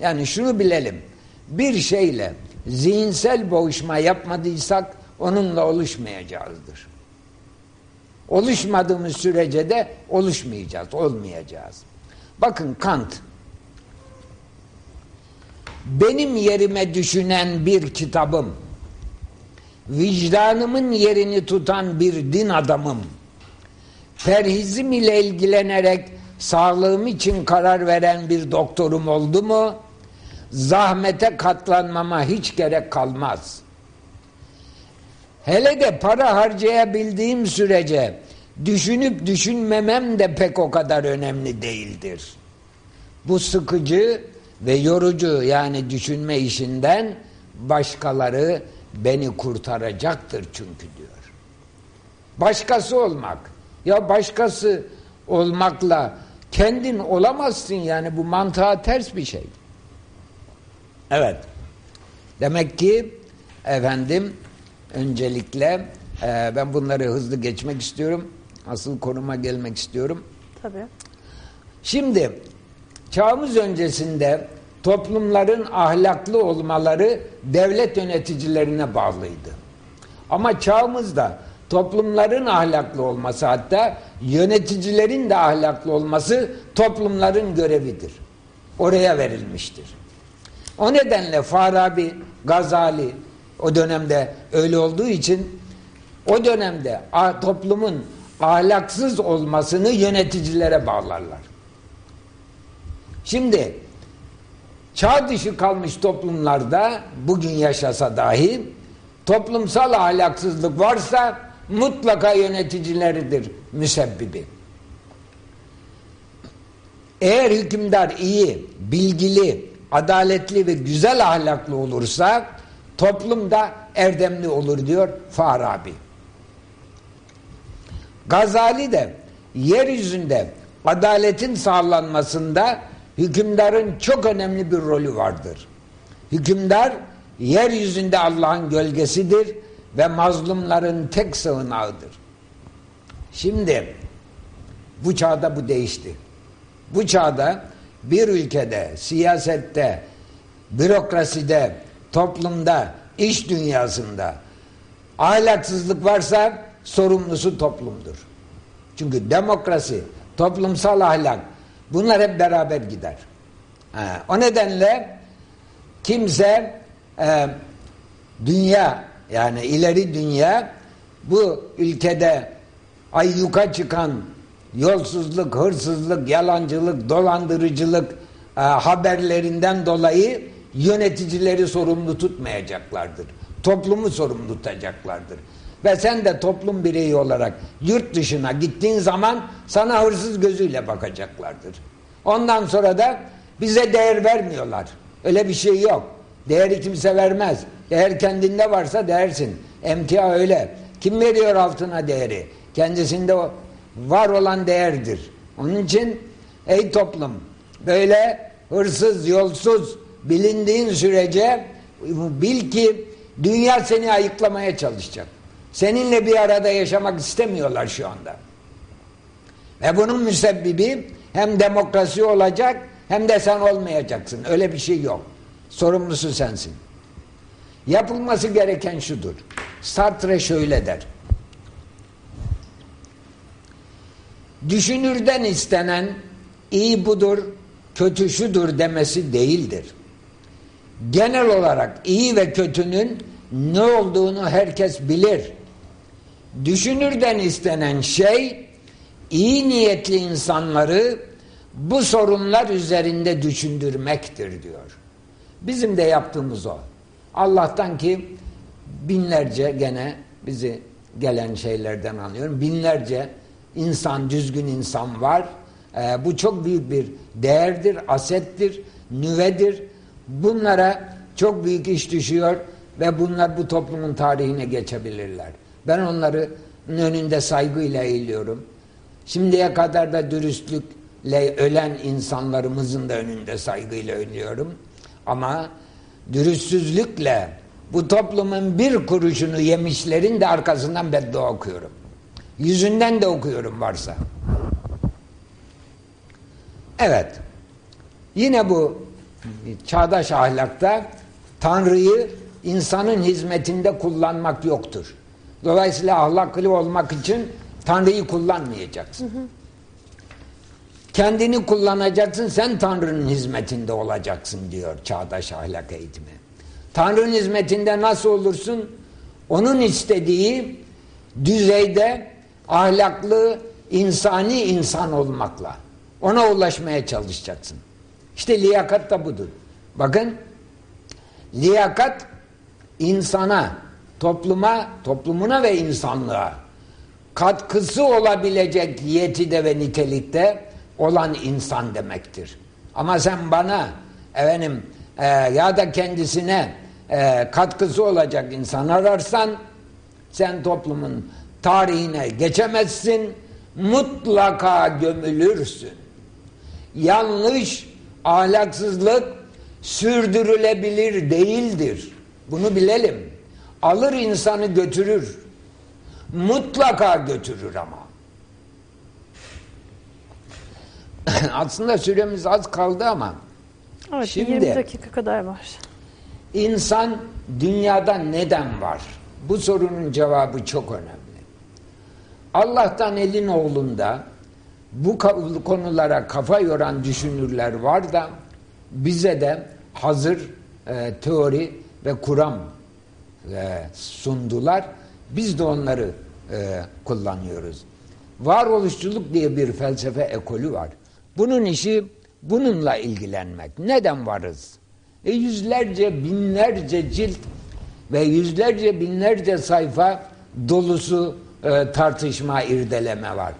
Yani şunu bilelim. Bir şeyle zihinsel boğuşma yapmadıysak onunla oluşmayacağızdır. Oluşmadığımız sürece de oluşmayacağız, olmayacağız. Bakın Kant benim yerime düşünen bir kitabım, vicdanımın yerini tutan bir din adamım, perhizim ile ilgilenerek sağlığım için karar veren bir doktorum oldu mu, zahmete katlanmama hiç gerek kalmaz. Hele de para harcayabildiğim sürece düşünüp düşünmemem de pek o kadar önemli değildir. Bu sıkıcı ve yorucu yani düşünme işinden başkaları beni kurtaracaktır çünkü diyor. Başkası olmak. Ya başkası olmakla kendin olamazsın yani bu mantığa ters bir şey. Evet. Demek ki efendim öncelikle e, ben bunları hızlı geçmek istiyorum. Asıl konuma gelmek istiyorum. Tabii. Şimdi çağımız öncesinde toplumların ahlaklı olmaları devlet yöneticilerine bağlıydı. Ama çağımızda toplumların ahlaklı olması hatta yöneticilerin de ahlaklı olması toplumların görevidir. Oraya verilmiştir. O nedenle Farabi, Gazali o dönemde öyle olduğu için o dönemde toplumun ahlaksız olmasını yöneticilere bağlarlar. Şimdi çağ dışı kalmış toplumlarda bugün yaşasa dahi toplumsal ahlaksızlık varsa mutlaka yöneticileridir müsebbibi. Eğer hükümdar iyi, bilgili, adaletli ve güzel ahlaklı olursa toplum da erdemli olur diyor Farabi. Gazali de yeryüzünde adaletin sağlanmasında hükümdarın çok önemli bir rolü vardır. Hükümdar yeryüzünde Allah'ın gölgesidir ve mazlumların tek sığınağıdır. Şimdi bu çağda bu değişti. Bu çağda bir ülkede, siyasette, bürokraside, toplumda, iş dünyasında ahlaksızlık varsa sorumlusu toplumdur. Çünkü demokrasi, toplumsal ahlak bunlar hep beraber gider. O nedenle kimse e, dünya yani ileri dünya bu ülkede ayyuka çıkan yolsuzluk, hırsızlık, yalancılık, dolandırıcılık e, haberlerinden dolayı yöneticileri sorumlu tutmayacaklardır. Toplumu sorumlu tutacaklardır. Ve sen de toplum bireyi olarak yurt dışına gittiğin zaman sana hırsız gözüyle bakacaklardır. Ondan sonra da bize değer vermiyorlar. Öyle bir şey yok. Değeri kimse vermez. Eğer kendinde varsa değersin. Emtia öyle. Kim veriyor altına değeri? Kendisinde var olan değerdir. Onun için ey toplum böyle hırsız, yolsuz bilindiğin sürece bil ki dünya seni ayıklamaya çalışacak. Seninle bir arada yaşamak istemiyorlar şu anda. Ve bunun müsebbibi hem demokrasi olacak hem de sen olmayacaksın. Öyle bir şey yok. Sorumlusu sensin. Yapılması gereken şudur. Sartre şöyle der. Düşünürden istenen iyi budur, kötü şudur demesi değildir. Genel olarak iyi ve kötünün ne olduğunu herkes bilir. Düşünürden istenen şey iyi niyetli insanları bu sorunlar üzerinde düşündürmektir diyor. Bizim de yaptığımız o. Allah'tan ki binlerce gene bizi gelen şeylerden anlıyorum. Binlerce insan, düzgün insan var. Ee, bu çok büyük bir değerdir, asettir, nüvedir. Bunlara çok büyük iş düşüyor ve bunlar bu toplumun tarihine geçebilirler. Ben onları önünde saygıyla eğiliyorum. Şimdiye kadar da dürüstlükle ölen insanlarımızın da önünde saygıyla eğiliyorum. Ama dürüstsüzlükle bu toplumun bir kuruşunu yemişlerin de arkasından beddua okuyorum. Yüzünden de okuyorum varsa. Evet. Yine bu çağdaş ahlakta Tanrı'yı insanın hizmetinde kullanmak yoktur. Dolayısıyla ahlaklı olmak için Tanrı'yı kullanmayacaksın. Hı hı. Kendini kullanacaksın, sen Tanrı'nın hizmetinde olacaksın diyor çağdaş ahlak eğitimi. Tanrı'nın hizmetinde nasıl olursun? Onun istediği düzeyde ahlaklı, insani insan olmakla. Ona ulaşmaya çalışacaksın. İşte liyakat da budur. Bakın, liyakat insana, topluma, toplumuna ve insanlığa katkısı olabilecek yetide ve nitelikte olan insan demektir. Ama sen bana efendim e, ya da kendisine e, katkısı olacak insan ararsan sen toplumun tarihine geçemezsin mutlaka gömülürsün. Yanlış, ahlaksızlık sürdürülebilir değildir. Bunu bilelim. Alır insanı götürür. Mutlaka götürür ama. [laughs] Aslında süremiz az kaldı ama evet, şimdi 20 dakika kadar var. İnsan dünyada neden var? Bu sorunun cevabı çok önemli. Allah'tan elin oğlunda bu konulara kafa yoran düşünürler var da bize de hazır e, teori ve kuram e, sundular. Biz de onları e, kullanıyoruz. Varoluşçuluk diye bir felsefe ekolü var. Bunun işi bununla ilgilenmek. Neden varız? E yüzlerce, binlerce cilt ve yüzlerce, binlerce sayfa dolusu e, tartışma, irdeleme var.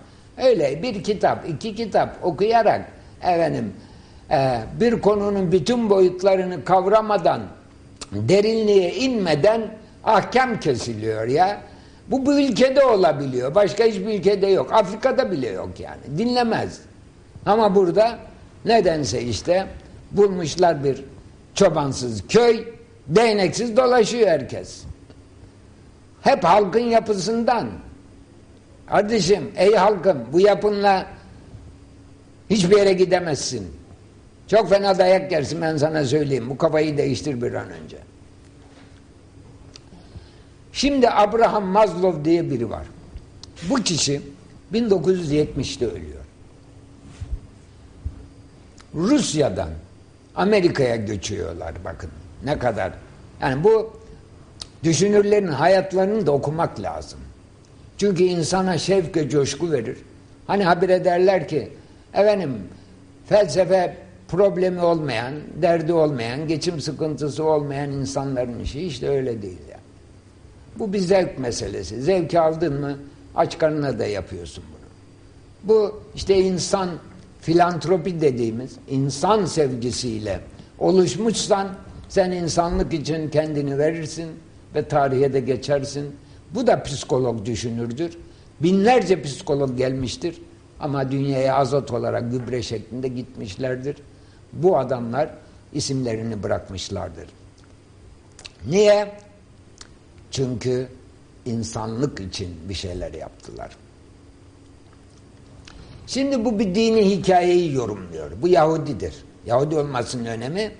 Öyle bir kitap, iki kitap okuyarak efendim e, bir konunun bütün boyutlarını kavramadan derinliğe inmeden ahkam kesiliyor ya. Bu bu ülkede olabiliyor. Başka hiçbir ülkede yok. Afrika'da bile yok yani. Dinlemez. Ama burada nedense işte bulmuşlar bir çobansız köy, değneksiz dolaşıyor herkes. hep halkın yapısından. Kardeşim, ey halkım bu yapınla hiçbir yere gidemezsin. Çok fena dayak yersin ben sana söyleyeyim. Bu kafayı değiştir bir an önce. Şimdi Abraham Maslow diye biri var. Bu kişi 1970'te ölüyor. Rusya'dan Amerika'ya göçüyorlar bakın ne kadar. Yani bu düşünürlerin hayatlarını da okumak lazım. Çünkü insana şevk ve coşku verir. Hani habire derler ki efendim felsefe problemi olmayan, derdi olmayan, geçim sıkıntısı olmayan insanların işi işte öyle değil yani. Bu bir zevk meselesi. Zevki aldın mı aç karnına da yapıyorsun bunu. Bu işte insan filantropi dediğimiz insan sevgisiyle oluşmuşsan sen insanlık için kendini verirsin ve tarihe de geçersin. Bu da psikolog düşünürdür. Binlerce psikolog gelmiştir ama dünyaya azot olarak gübre şeklinde gitmişlerdir. Bu adamlar isimlerini bırakmışlardır. Niye? Çünkü insanlık için bir şeyler yaptılar. Şimdi bu bir dini hikayeyi yorumluyor. Bu Yahudidir. Yahudi olmasının önemi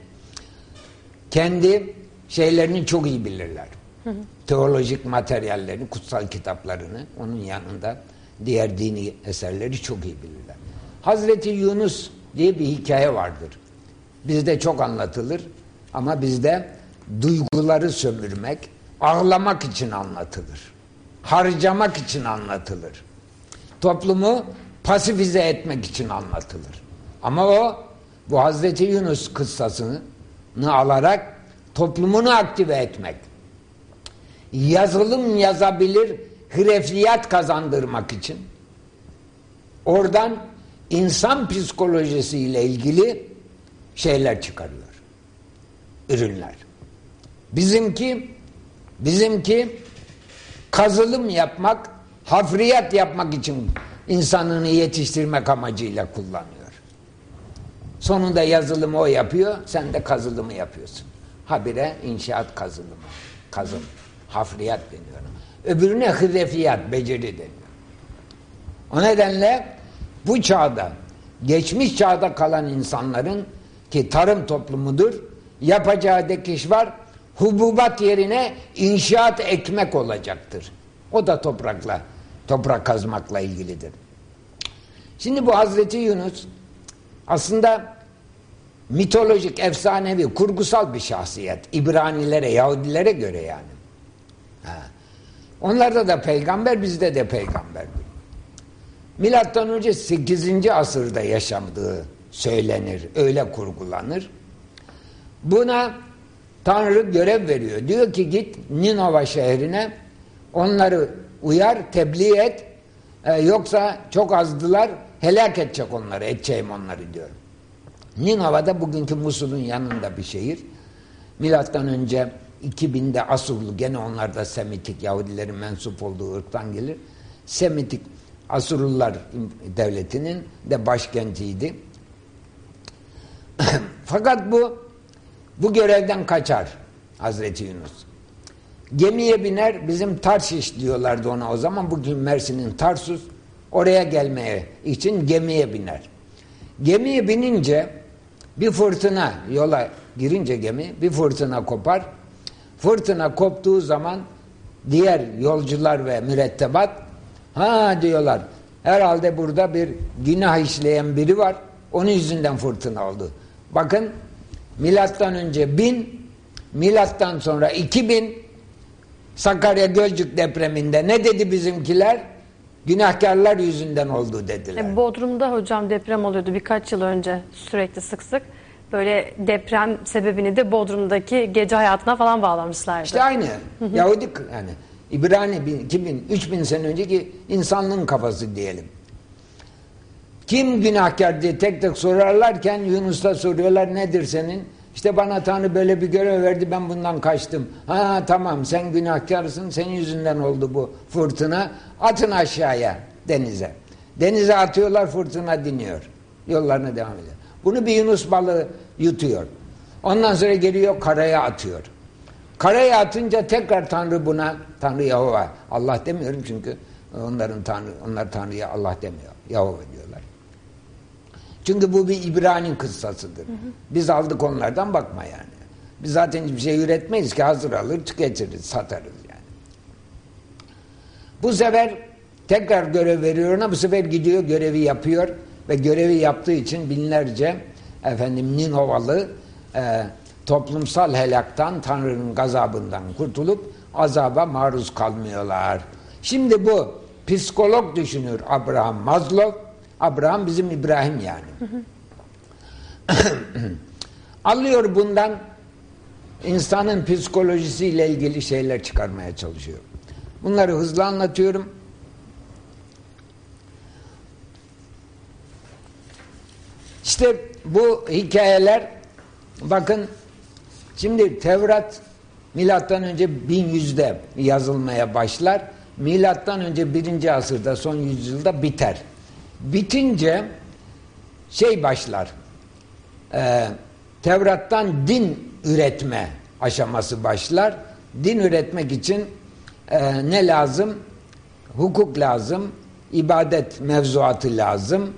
kendi şeylerini çok iyi bilirler. Hı hı. Teolojik materyallerini, kutsal kitaplarını onun yanında diğer dini eserleri çok iyi bilirler. Hazreti Yunus diye bir hikaye vardır. Bizde çok anlatılır ama bizde duyguları sömürmek, ağlamak için anlatılır. Harcamak için anlatılır. Toplumu pasifize etmek için anlatılır. Ama o bu Hazreti Yunus kıssasını alarak toplumunu aktive etmek. Yazılım yazabilir hrefliyat kazandırmak için oradan insan psikolojisiyle ilgili şeyler çıkarıyor. Ürünler. Bizimki bizimki kazılım yapmak, hafriyat yapmak için insanını yetiştirmek amacıyla kullanıyor. Sonunda yazılımı o yapıyor, sen de kazılımı yapıyorsun. Habire inşaat kazılımı, kazım, hafriyat deniyor. Öbürüne hırefiyat, beceri deniyor. O nedenle bu çağda, geçmiş çağda kalan insanların ki tarım toplumudur, yapacağı dikiş var, hububat yerine inşaat ekmek olacaktır. O da toprakla, toprak kazmakla ilgilidir. Şimdi bu Hazreti Yunus aslında mitolojik, efsanevi, kurgusal bir şahsiyet. İbranilere, Yahudilere göre yani. Ha. Onlarda da peygamber, bizde de peygamberdir. Milattan önce 8. asırda yaşadığı söylenir, öyle kurgulanır. Buna Tanrı görev veriyor. Diyor ki git Ninova şehrine onları uyar, tebliğ et. Ee, yoksa çok azdılar, helak edecek onları, edeceğim onları diyor. Ninova'da bugünkü Musul'un yanında bir şehir. Milattan önce 2000'de Asurlu, gene onlar da Semitik, Yahudilerin mensup olduğu ırktan gelir. Semitik Asurlular devletinin de başkentiydi. [coughs] Fakat bu bu görevden kaçar Hazreti Yunus. Gemiye biner, bizim Tarşiş diyorlardı ona o zaman. Bugün Mersin'in Tarsus. Oraya gelmeye için gemiye biner. Gemiye binince bir fırtına yola girince gemi bir fırtına kopar. Fırtına koptuğu zaman diğer yolcular ve mürettebat ha diyorlar herhalde burada bir günah işleyen biri var. Onun yüzünden fırtına oldu. Bakın milattan önce bin milattan sonra iki bin Sakarya Gölcük depreminde ne dedi bizimkiler? Günahkarlar yüzünden oldu dediler. E, Bodrum'da hocam deprem oluyordu birkaç yıl önce sürekli sık sık. Böyle deprem sebebini de Bodrum'daki gece hayatına falan bağlamışlardı. İşte aynı. Yahudi yani İbrani 2000, 3000 sene önceki insanlığın kafası diyelim. Kim günahkar diye tek tek sorarlarken Yunus'ta soruyorlar nedir senin? İşte bana Tanrı böyle bir görev verdi ben bundan kaçtım. Ha tamam sen günahkarsın senin yüzünden oldu bu fırtına. Atın aşağıya denize. Denize atıyorlar fırtına diniyor. Yollarına devam ediyor. Bunu bir Yunus balığı yutuyor. Ondan sonra geliyor karaya atıyor. Karaya atınca tekrar Tanrı buna Tanrı Yahova. Allah demiyorum çünkü onların Tanrı onlar Tanrı'ya Allah demiyor. Yahova diyorlar. Çünkü bu bir İbrani kıssasıdır. Biz aldık onlardan bakma yani. Biz zaten hiçbir şey üretmeyiz ki hazır alır tüketiriz, satarız yani. Bu sefer tekrar görev veriyor ona bu sefer gidiyor görevi yapıyor ve görevi yaptığı için binlerce efendim Ninovalı e, toplumsal helaktan Tanrı'nın gazabından kurtulup azaba maruz kalmıyorlar. Şimdi bu psikolog düşünür Abraham Maslow. Abraham bizim İbrahim yani. [clears throat] Alıyor bundan insanın psikolojisiyle ilgili şeyler çıkarmaya çalışıyor. Bunları hızlı anlatıyorum. İşte bu hikayeler bakın şimdi Tevrat milattan önce 1100'de yazılmaya başlar. Milattan önce birinci asırda son yüzyılda biter. Bitince şey başlar. E, Tevrat'tan din üretme aşaması başlar. Din üretmek için e, ne lazım? Hukuk lazım, ibadet mevzuatı lazım,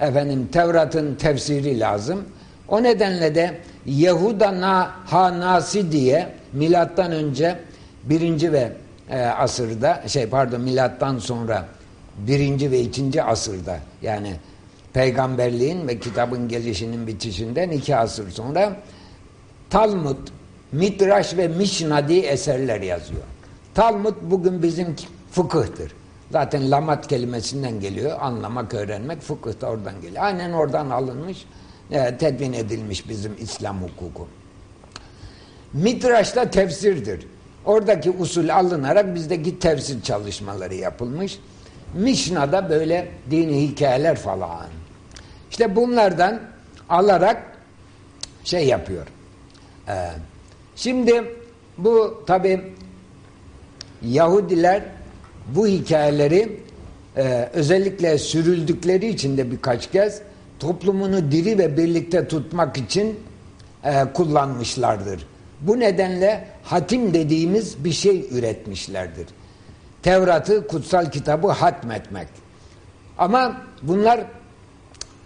efendim Tevrat'ın tefsiri lazım. O nedenle de Yehuda na, Hanasi diye milattan önce birinci ve e, asırda şey pardon milattan sonra birinci ve ikinci asırda yani peygamberliğin ve kitabın gelişinin bitişinden iki asır sonra Talmud, Midrash ve Mişna diye eserler yazıyor. Talmud bugün bizim fıkıhtır. Zaten lamat kelimesinden geliyor. Anlamak, öğrenmek fıkıh da oradan geliyor. Aynen oradan alınmış, e, tedvin edilmiş bizim İslam hukuku. Midrash da tefsirdir. Oradaki usul alınarak bizdeki tefsir çalışmaları yapılmış. Mişna'da böyle dini hikayeler falan. İşte bunlardan alarak şey yapıyor. Ee, şimdi bu tabi Yahudiler bu hikayeleri e, özellikle sürüldükleri için de birkaç kez toplumunu diri ve birlikte tutmak için e, kullanmışlardır. Bu nedenle hatim dediğimiz bir şey üretmişlerdir. Tevrat'ı, kutsal kitabı hatmetmek. Ama bunlar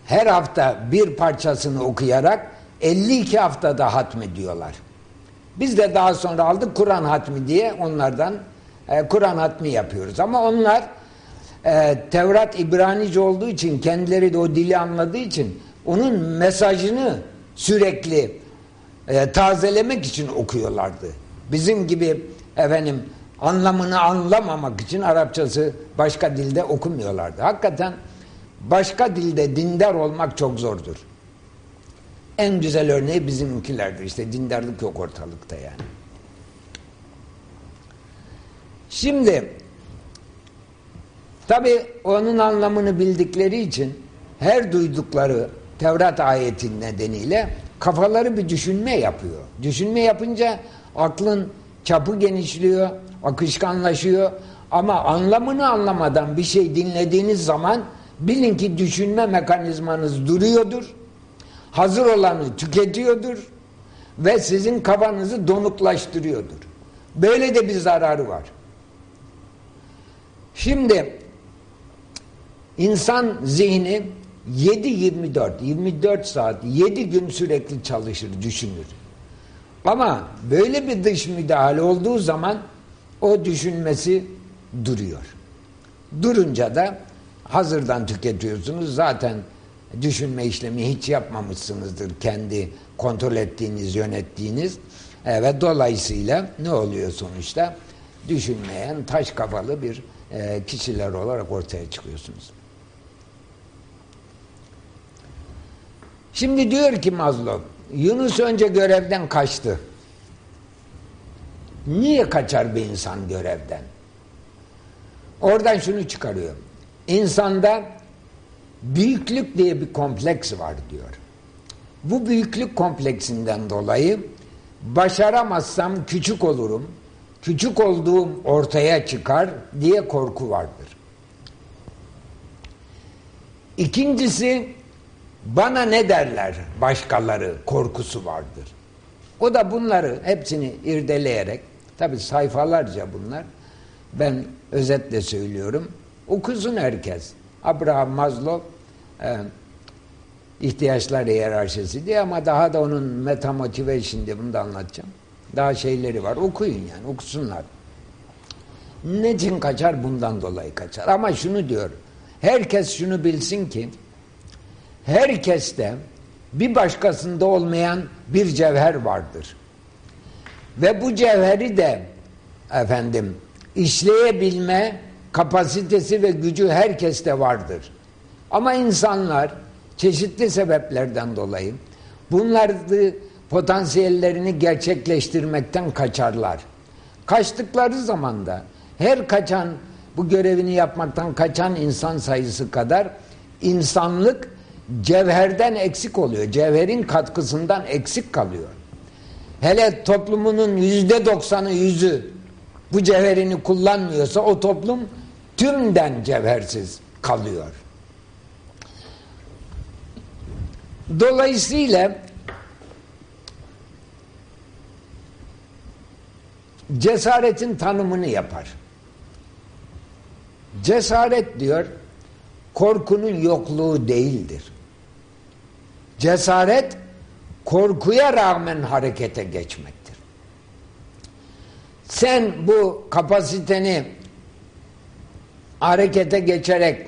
her hafta bir parçasını okuyarak 52 haftada hatmediyorlar. Biz de daha sonra aldık Kur'an hatmi diye onlardan e, Kur'an hatmi yapıyoruz. Ama onlar e, Tevrat İbranice olduğu için kendileri de o dili anladığı için onun mesajını sürekli e, tazelemek için okuyorlardı. Bizim gibi efendim anlamını anlamamak için Arapçası başka dilde okumuyorlardı. Hakikaten başka dilde dindar olmak çok zordur. En güzel örneği bizimkilerdir. İşte dindarlık yok ortalıkta yani. Şimdi tabi onun anlamını bildikleri için her duydukları Tevrat ayeti nedeniyle kafaları bir düşünme yapıyor. Düşünme yapınca aklın çapı genişliyor, akışkanlaşıyor ama anlamını anlamadan bir şey dinlediğiniz zaman bilin ki düşünme mekanizmanız duruyordur. Hazır olanı tüketiyordur ve sizin kafanızı donuklaştırıyordur. Böyle de bir zararı var. Şimdi insan zihni 7-24, 24 saat, 7 gün sürekli çalışır, düşünür. Ama böyle bir dış müdahale olduğu zaman o düşünmesi duruyor. Durunca da hazırdan tüketiyorsunuz. Zaten düşünme işlemi hiç yapmamışsınızdır kendi kontrol ettiğiniz, yönettiğiniz. E, ve dolayısıyla ne oluyor sonuçta? Düşünmeyen, taş kafalı bir e, kişiler olarak ortaya çıkıyorsunuz. Şimdi diyor ki Mazlum, Yunus önce görevden kaçtı. Niye kaçar bir insan görevden? Oradan şunu çıkarıyor. İnsanda büyüklük diye bir kompleks var diyor. Bu büyüklük kompleksinden dolayı başaramazsam küçük olurum, küçük olduğum ortaya çıkar diye korku vardır. İkincisi bana ne derler başkaları korkusu vardır. O da bunları hepsini irdeleyerek, tabi sayfalarca bunlar, ben özetle söylüyorum, okusun herkes. Abraham Maslow e, ihtiyaçlar hiyerarşisi diye ama daha da onun metamotivation diye bunu da anlatacağım. Daha şeyleri var. Okuyun yani okusunlar. Ne için kaçar? Bundan dolayı kaçar. Ama şunu diyor. Herkes şunu bilsin ki herkeste bir başkasında olmayan bir cevher vardır. Ve bu cevheri de efendim işleyebilme kapasitesi ve gücü herkeste vardır. Ama insanlar çeşitli sebeplerden dolayı bunları potansiyellerini gerçekleştirmekten kaçarlar. Kaçtıkları zaman da her kaçan bu görevini yapmaktan kaçan insan sayısı kadar insanlık cevherden eksik oluyor. Cevherin katkısından eksik kalıyor. Hele toplumunun yüzde doksanı yüzü bu cevherini kullanmıyorsa o toplum tümden cevhersiz kalıyor. Dolayısıyla cesaretin tanımını yapar. Cesaret diyor korkunun yokluğu değildir. Cesaret korkuya rağmen harekete geçmektir. Sen bu kapasiteni harekete geçerek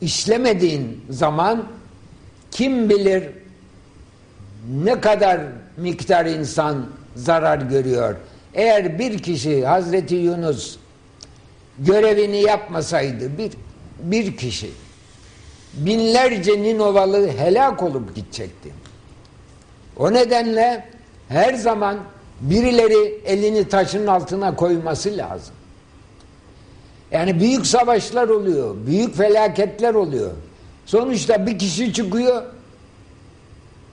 işlemediğin zaman kim bilir ne kadar miktar insan zarar görüyor. Eğer bir kişi Hazreti Yunus görevini yapmasaydı bir bir kişi binlerce Ninovalı helak olup gidecekti. O nedenle her zaman birileri elini taşın altına koyması lazım. Yani büyük savaşlar oluyor, büyük felaketler oluyor. Sonuçta bir kişi çıkıyor,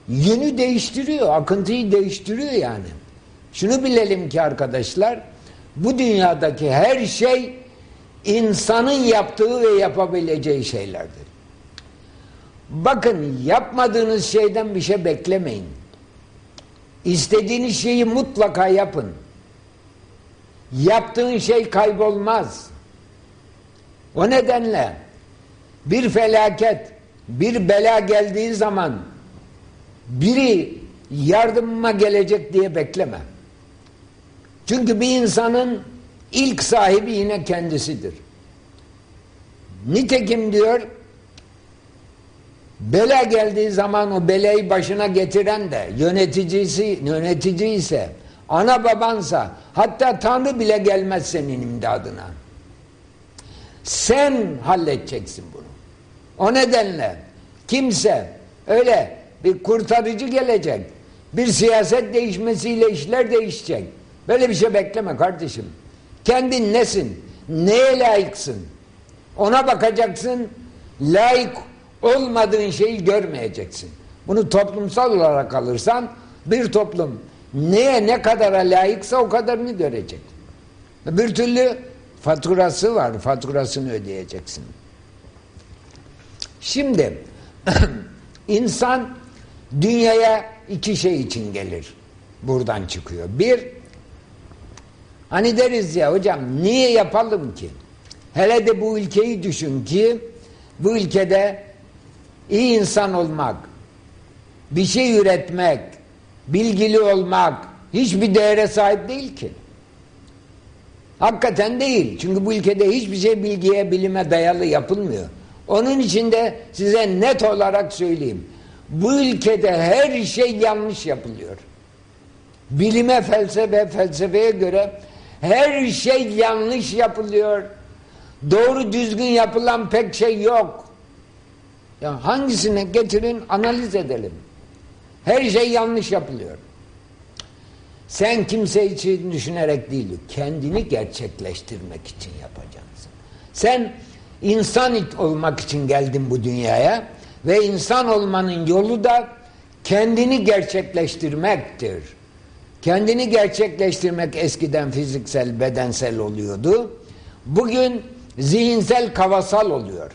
yönü değiştiriyor, akıntıyı değiştiriyor yani. Şunu bilelim ki arkadaşlar, bu dünyadaki her şey insanın yaptığı ve yapabileceği şeylerdir. Bakın yapmadığınız şeyden bir şey beklemeyin. İstediğiniz şeyi mutlaka yapın. Yaptığın şey kaybolmaz. O nedenle bir felaket, bir bela geldiği zaman biri yardımıma gelecek diye bekleme. Çünkü bir insanın ilk sahibi yine kendisidir. Nitekim diyor bela geldiği zaman o belayı başına getiren de yöneticisi yönetici ise ana babansa hatta Tanrı bile gelmez senin imdadına. Sen halledeceksin bunu. O nedenle kimse öyle bir kurtarıcı gelecek, bir siyaset değişmesiyle işler değişecek. Böyle bir şey bekleme kardeşim. Kendin nesin? Neye layıksın? Ona bakacaksın. Layık olmadığın şeyi görmeyeceksin. Bunu toplumsal olarak alırsan bir toplum neye ne kadara layıksa o kadarını görecek. Bir türlü faturası var. Faturasını ödeyeceksin. Şimdi [clears throat] insan dünyaya iki şey için gelir. Buradan çıkıyor. Bir Hani deriz ya hocam niye yapalım ki? Hele de bu ülkeyi düşün ki bu ülkede iyi insan olmak, bir şey üretmek, bilgili olmak hiçbir değere sahip değil ki. Hakikaten değil. Çünkü bu ülkede hiçbir şey bilgiye, bilime dayalı yapılmıyor. Onun için de size net olarak söyleyeyim. Bu ülkede her şey yanlış yapılıyor. Bilime, felsefe, felsefeye göre her şey yanlış yapılıyor. Doğru düzgün yapılan pek şey yok. Ya hangisini getirin analiz edelim. Her şey yanlış yapılıyor. Sen kimse için düşünerek değil, kendini gerçekleştirmek için yapacaksın. Sen insan olmak için geldin bu dünyaya ve insan olmanın yolu da kendini gerçekleştirmektir. Kendini gerçekleştirmek eskiden fiziksel, bedensel oluyordu. Bugün zihinsel, kavasal oluyor.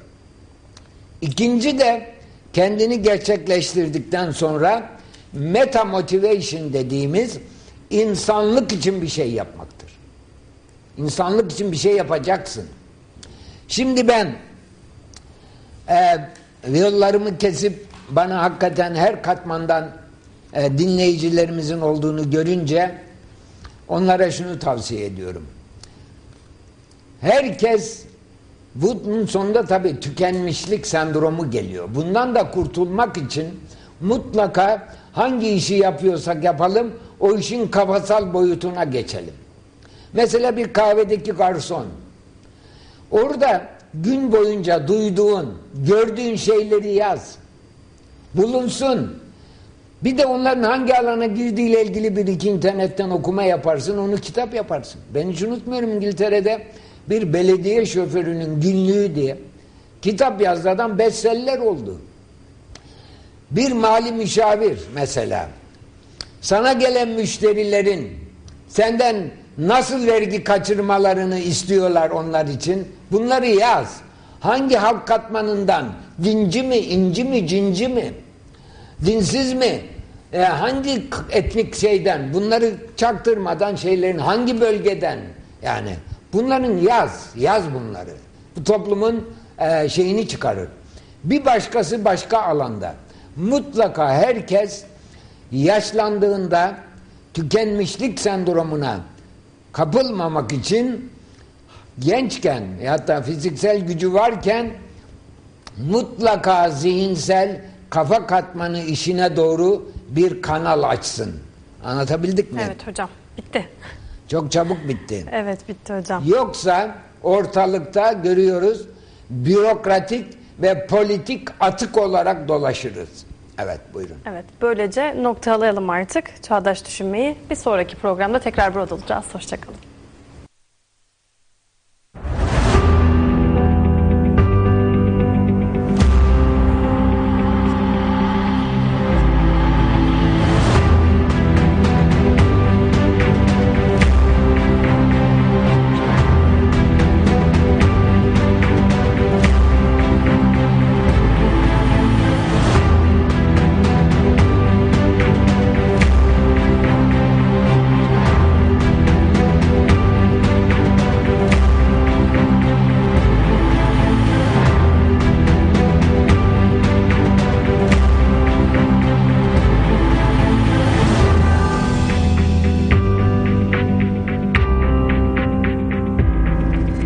İkinci de kendini gerçekleştirdikten sonra meta motivation dediğimiz insanlık için bir şey yapmaktır. İnsanlık için bir şey yapacaksın. Şimdi ben e, yollarımı kesip bana hakikaten her katmandan e, dinleyicilerimizin olduğunu görünce onlara şunu tavsiye ediyorum. Herkes bunun sonunda tabii tükenmişlik sendromu geliyor. Bundan da kurtulmak için mutlaka hangi işi yapıyorsak yapalım o işin kafasal boyutuna geçelim. Mesela bir kahvedeki garson. Orada gün boyunca duyduğun, gördüğün şeyleri yaz. Bulunsun. Bir de onların hangi alana girdiğiyle ilgili bir iki internetten okuma yaparsın, onu kitap yaparsın. Ben hiç unutmuyorum İngiltere'de bir belediye şoförünün günlüğü diye kitap yazdı adam bestseller oldu. Bir mali müşavir mesela. Sana gelen müşterilerin senden nasıl vergi kaçırmalarını istiyorlar onlar için? Bunları yaz. Hangi halk katmanından? Dinci mi, inci mi, cinci mi, dinsiz mi, e, hangi etnik şeyden? Bunları çaktırmadan şeylerin hangi bölgeden? Yani bunların yaz, yaz bunları. Bu toplumun e, şeyini çıkarır. Bir başkası başka alanda. Mutlaka herkes yaşlandığında tükenmişlik sendromuna kapılmamak için gençken hatta fiziksel gücü varken mutlaka zihinsel kafa katmanı işine doğru bir kanal açsın. Anlatabildik mi? Evet hocam. Bitti. Çok çabuk bitti. Evet bitti hocam. Yoksa ortalıkta görüyoruz bürokratik ve politik atık olarak dolaşırız. Evet buyurun. Evet böylece noktalayalım artık çağdaş düşünmeyi. Bir sonraki programda tekrar burada olacağız. Hoşçakalın.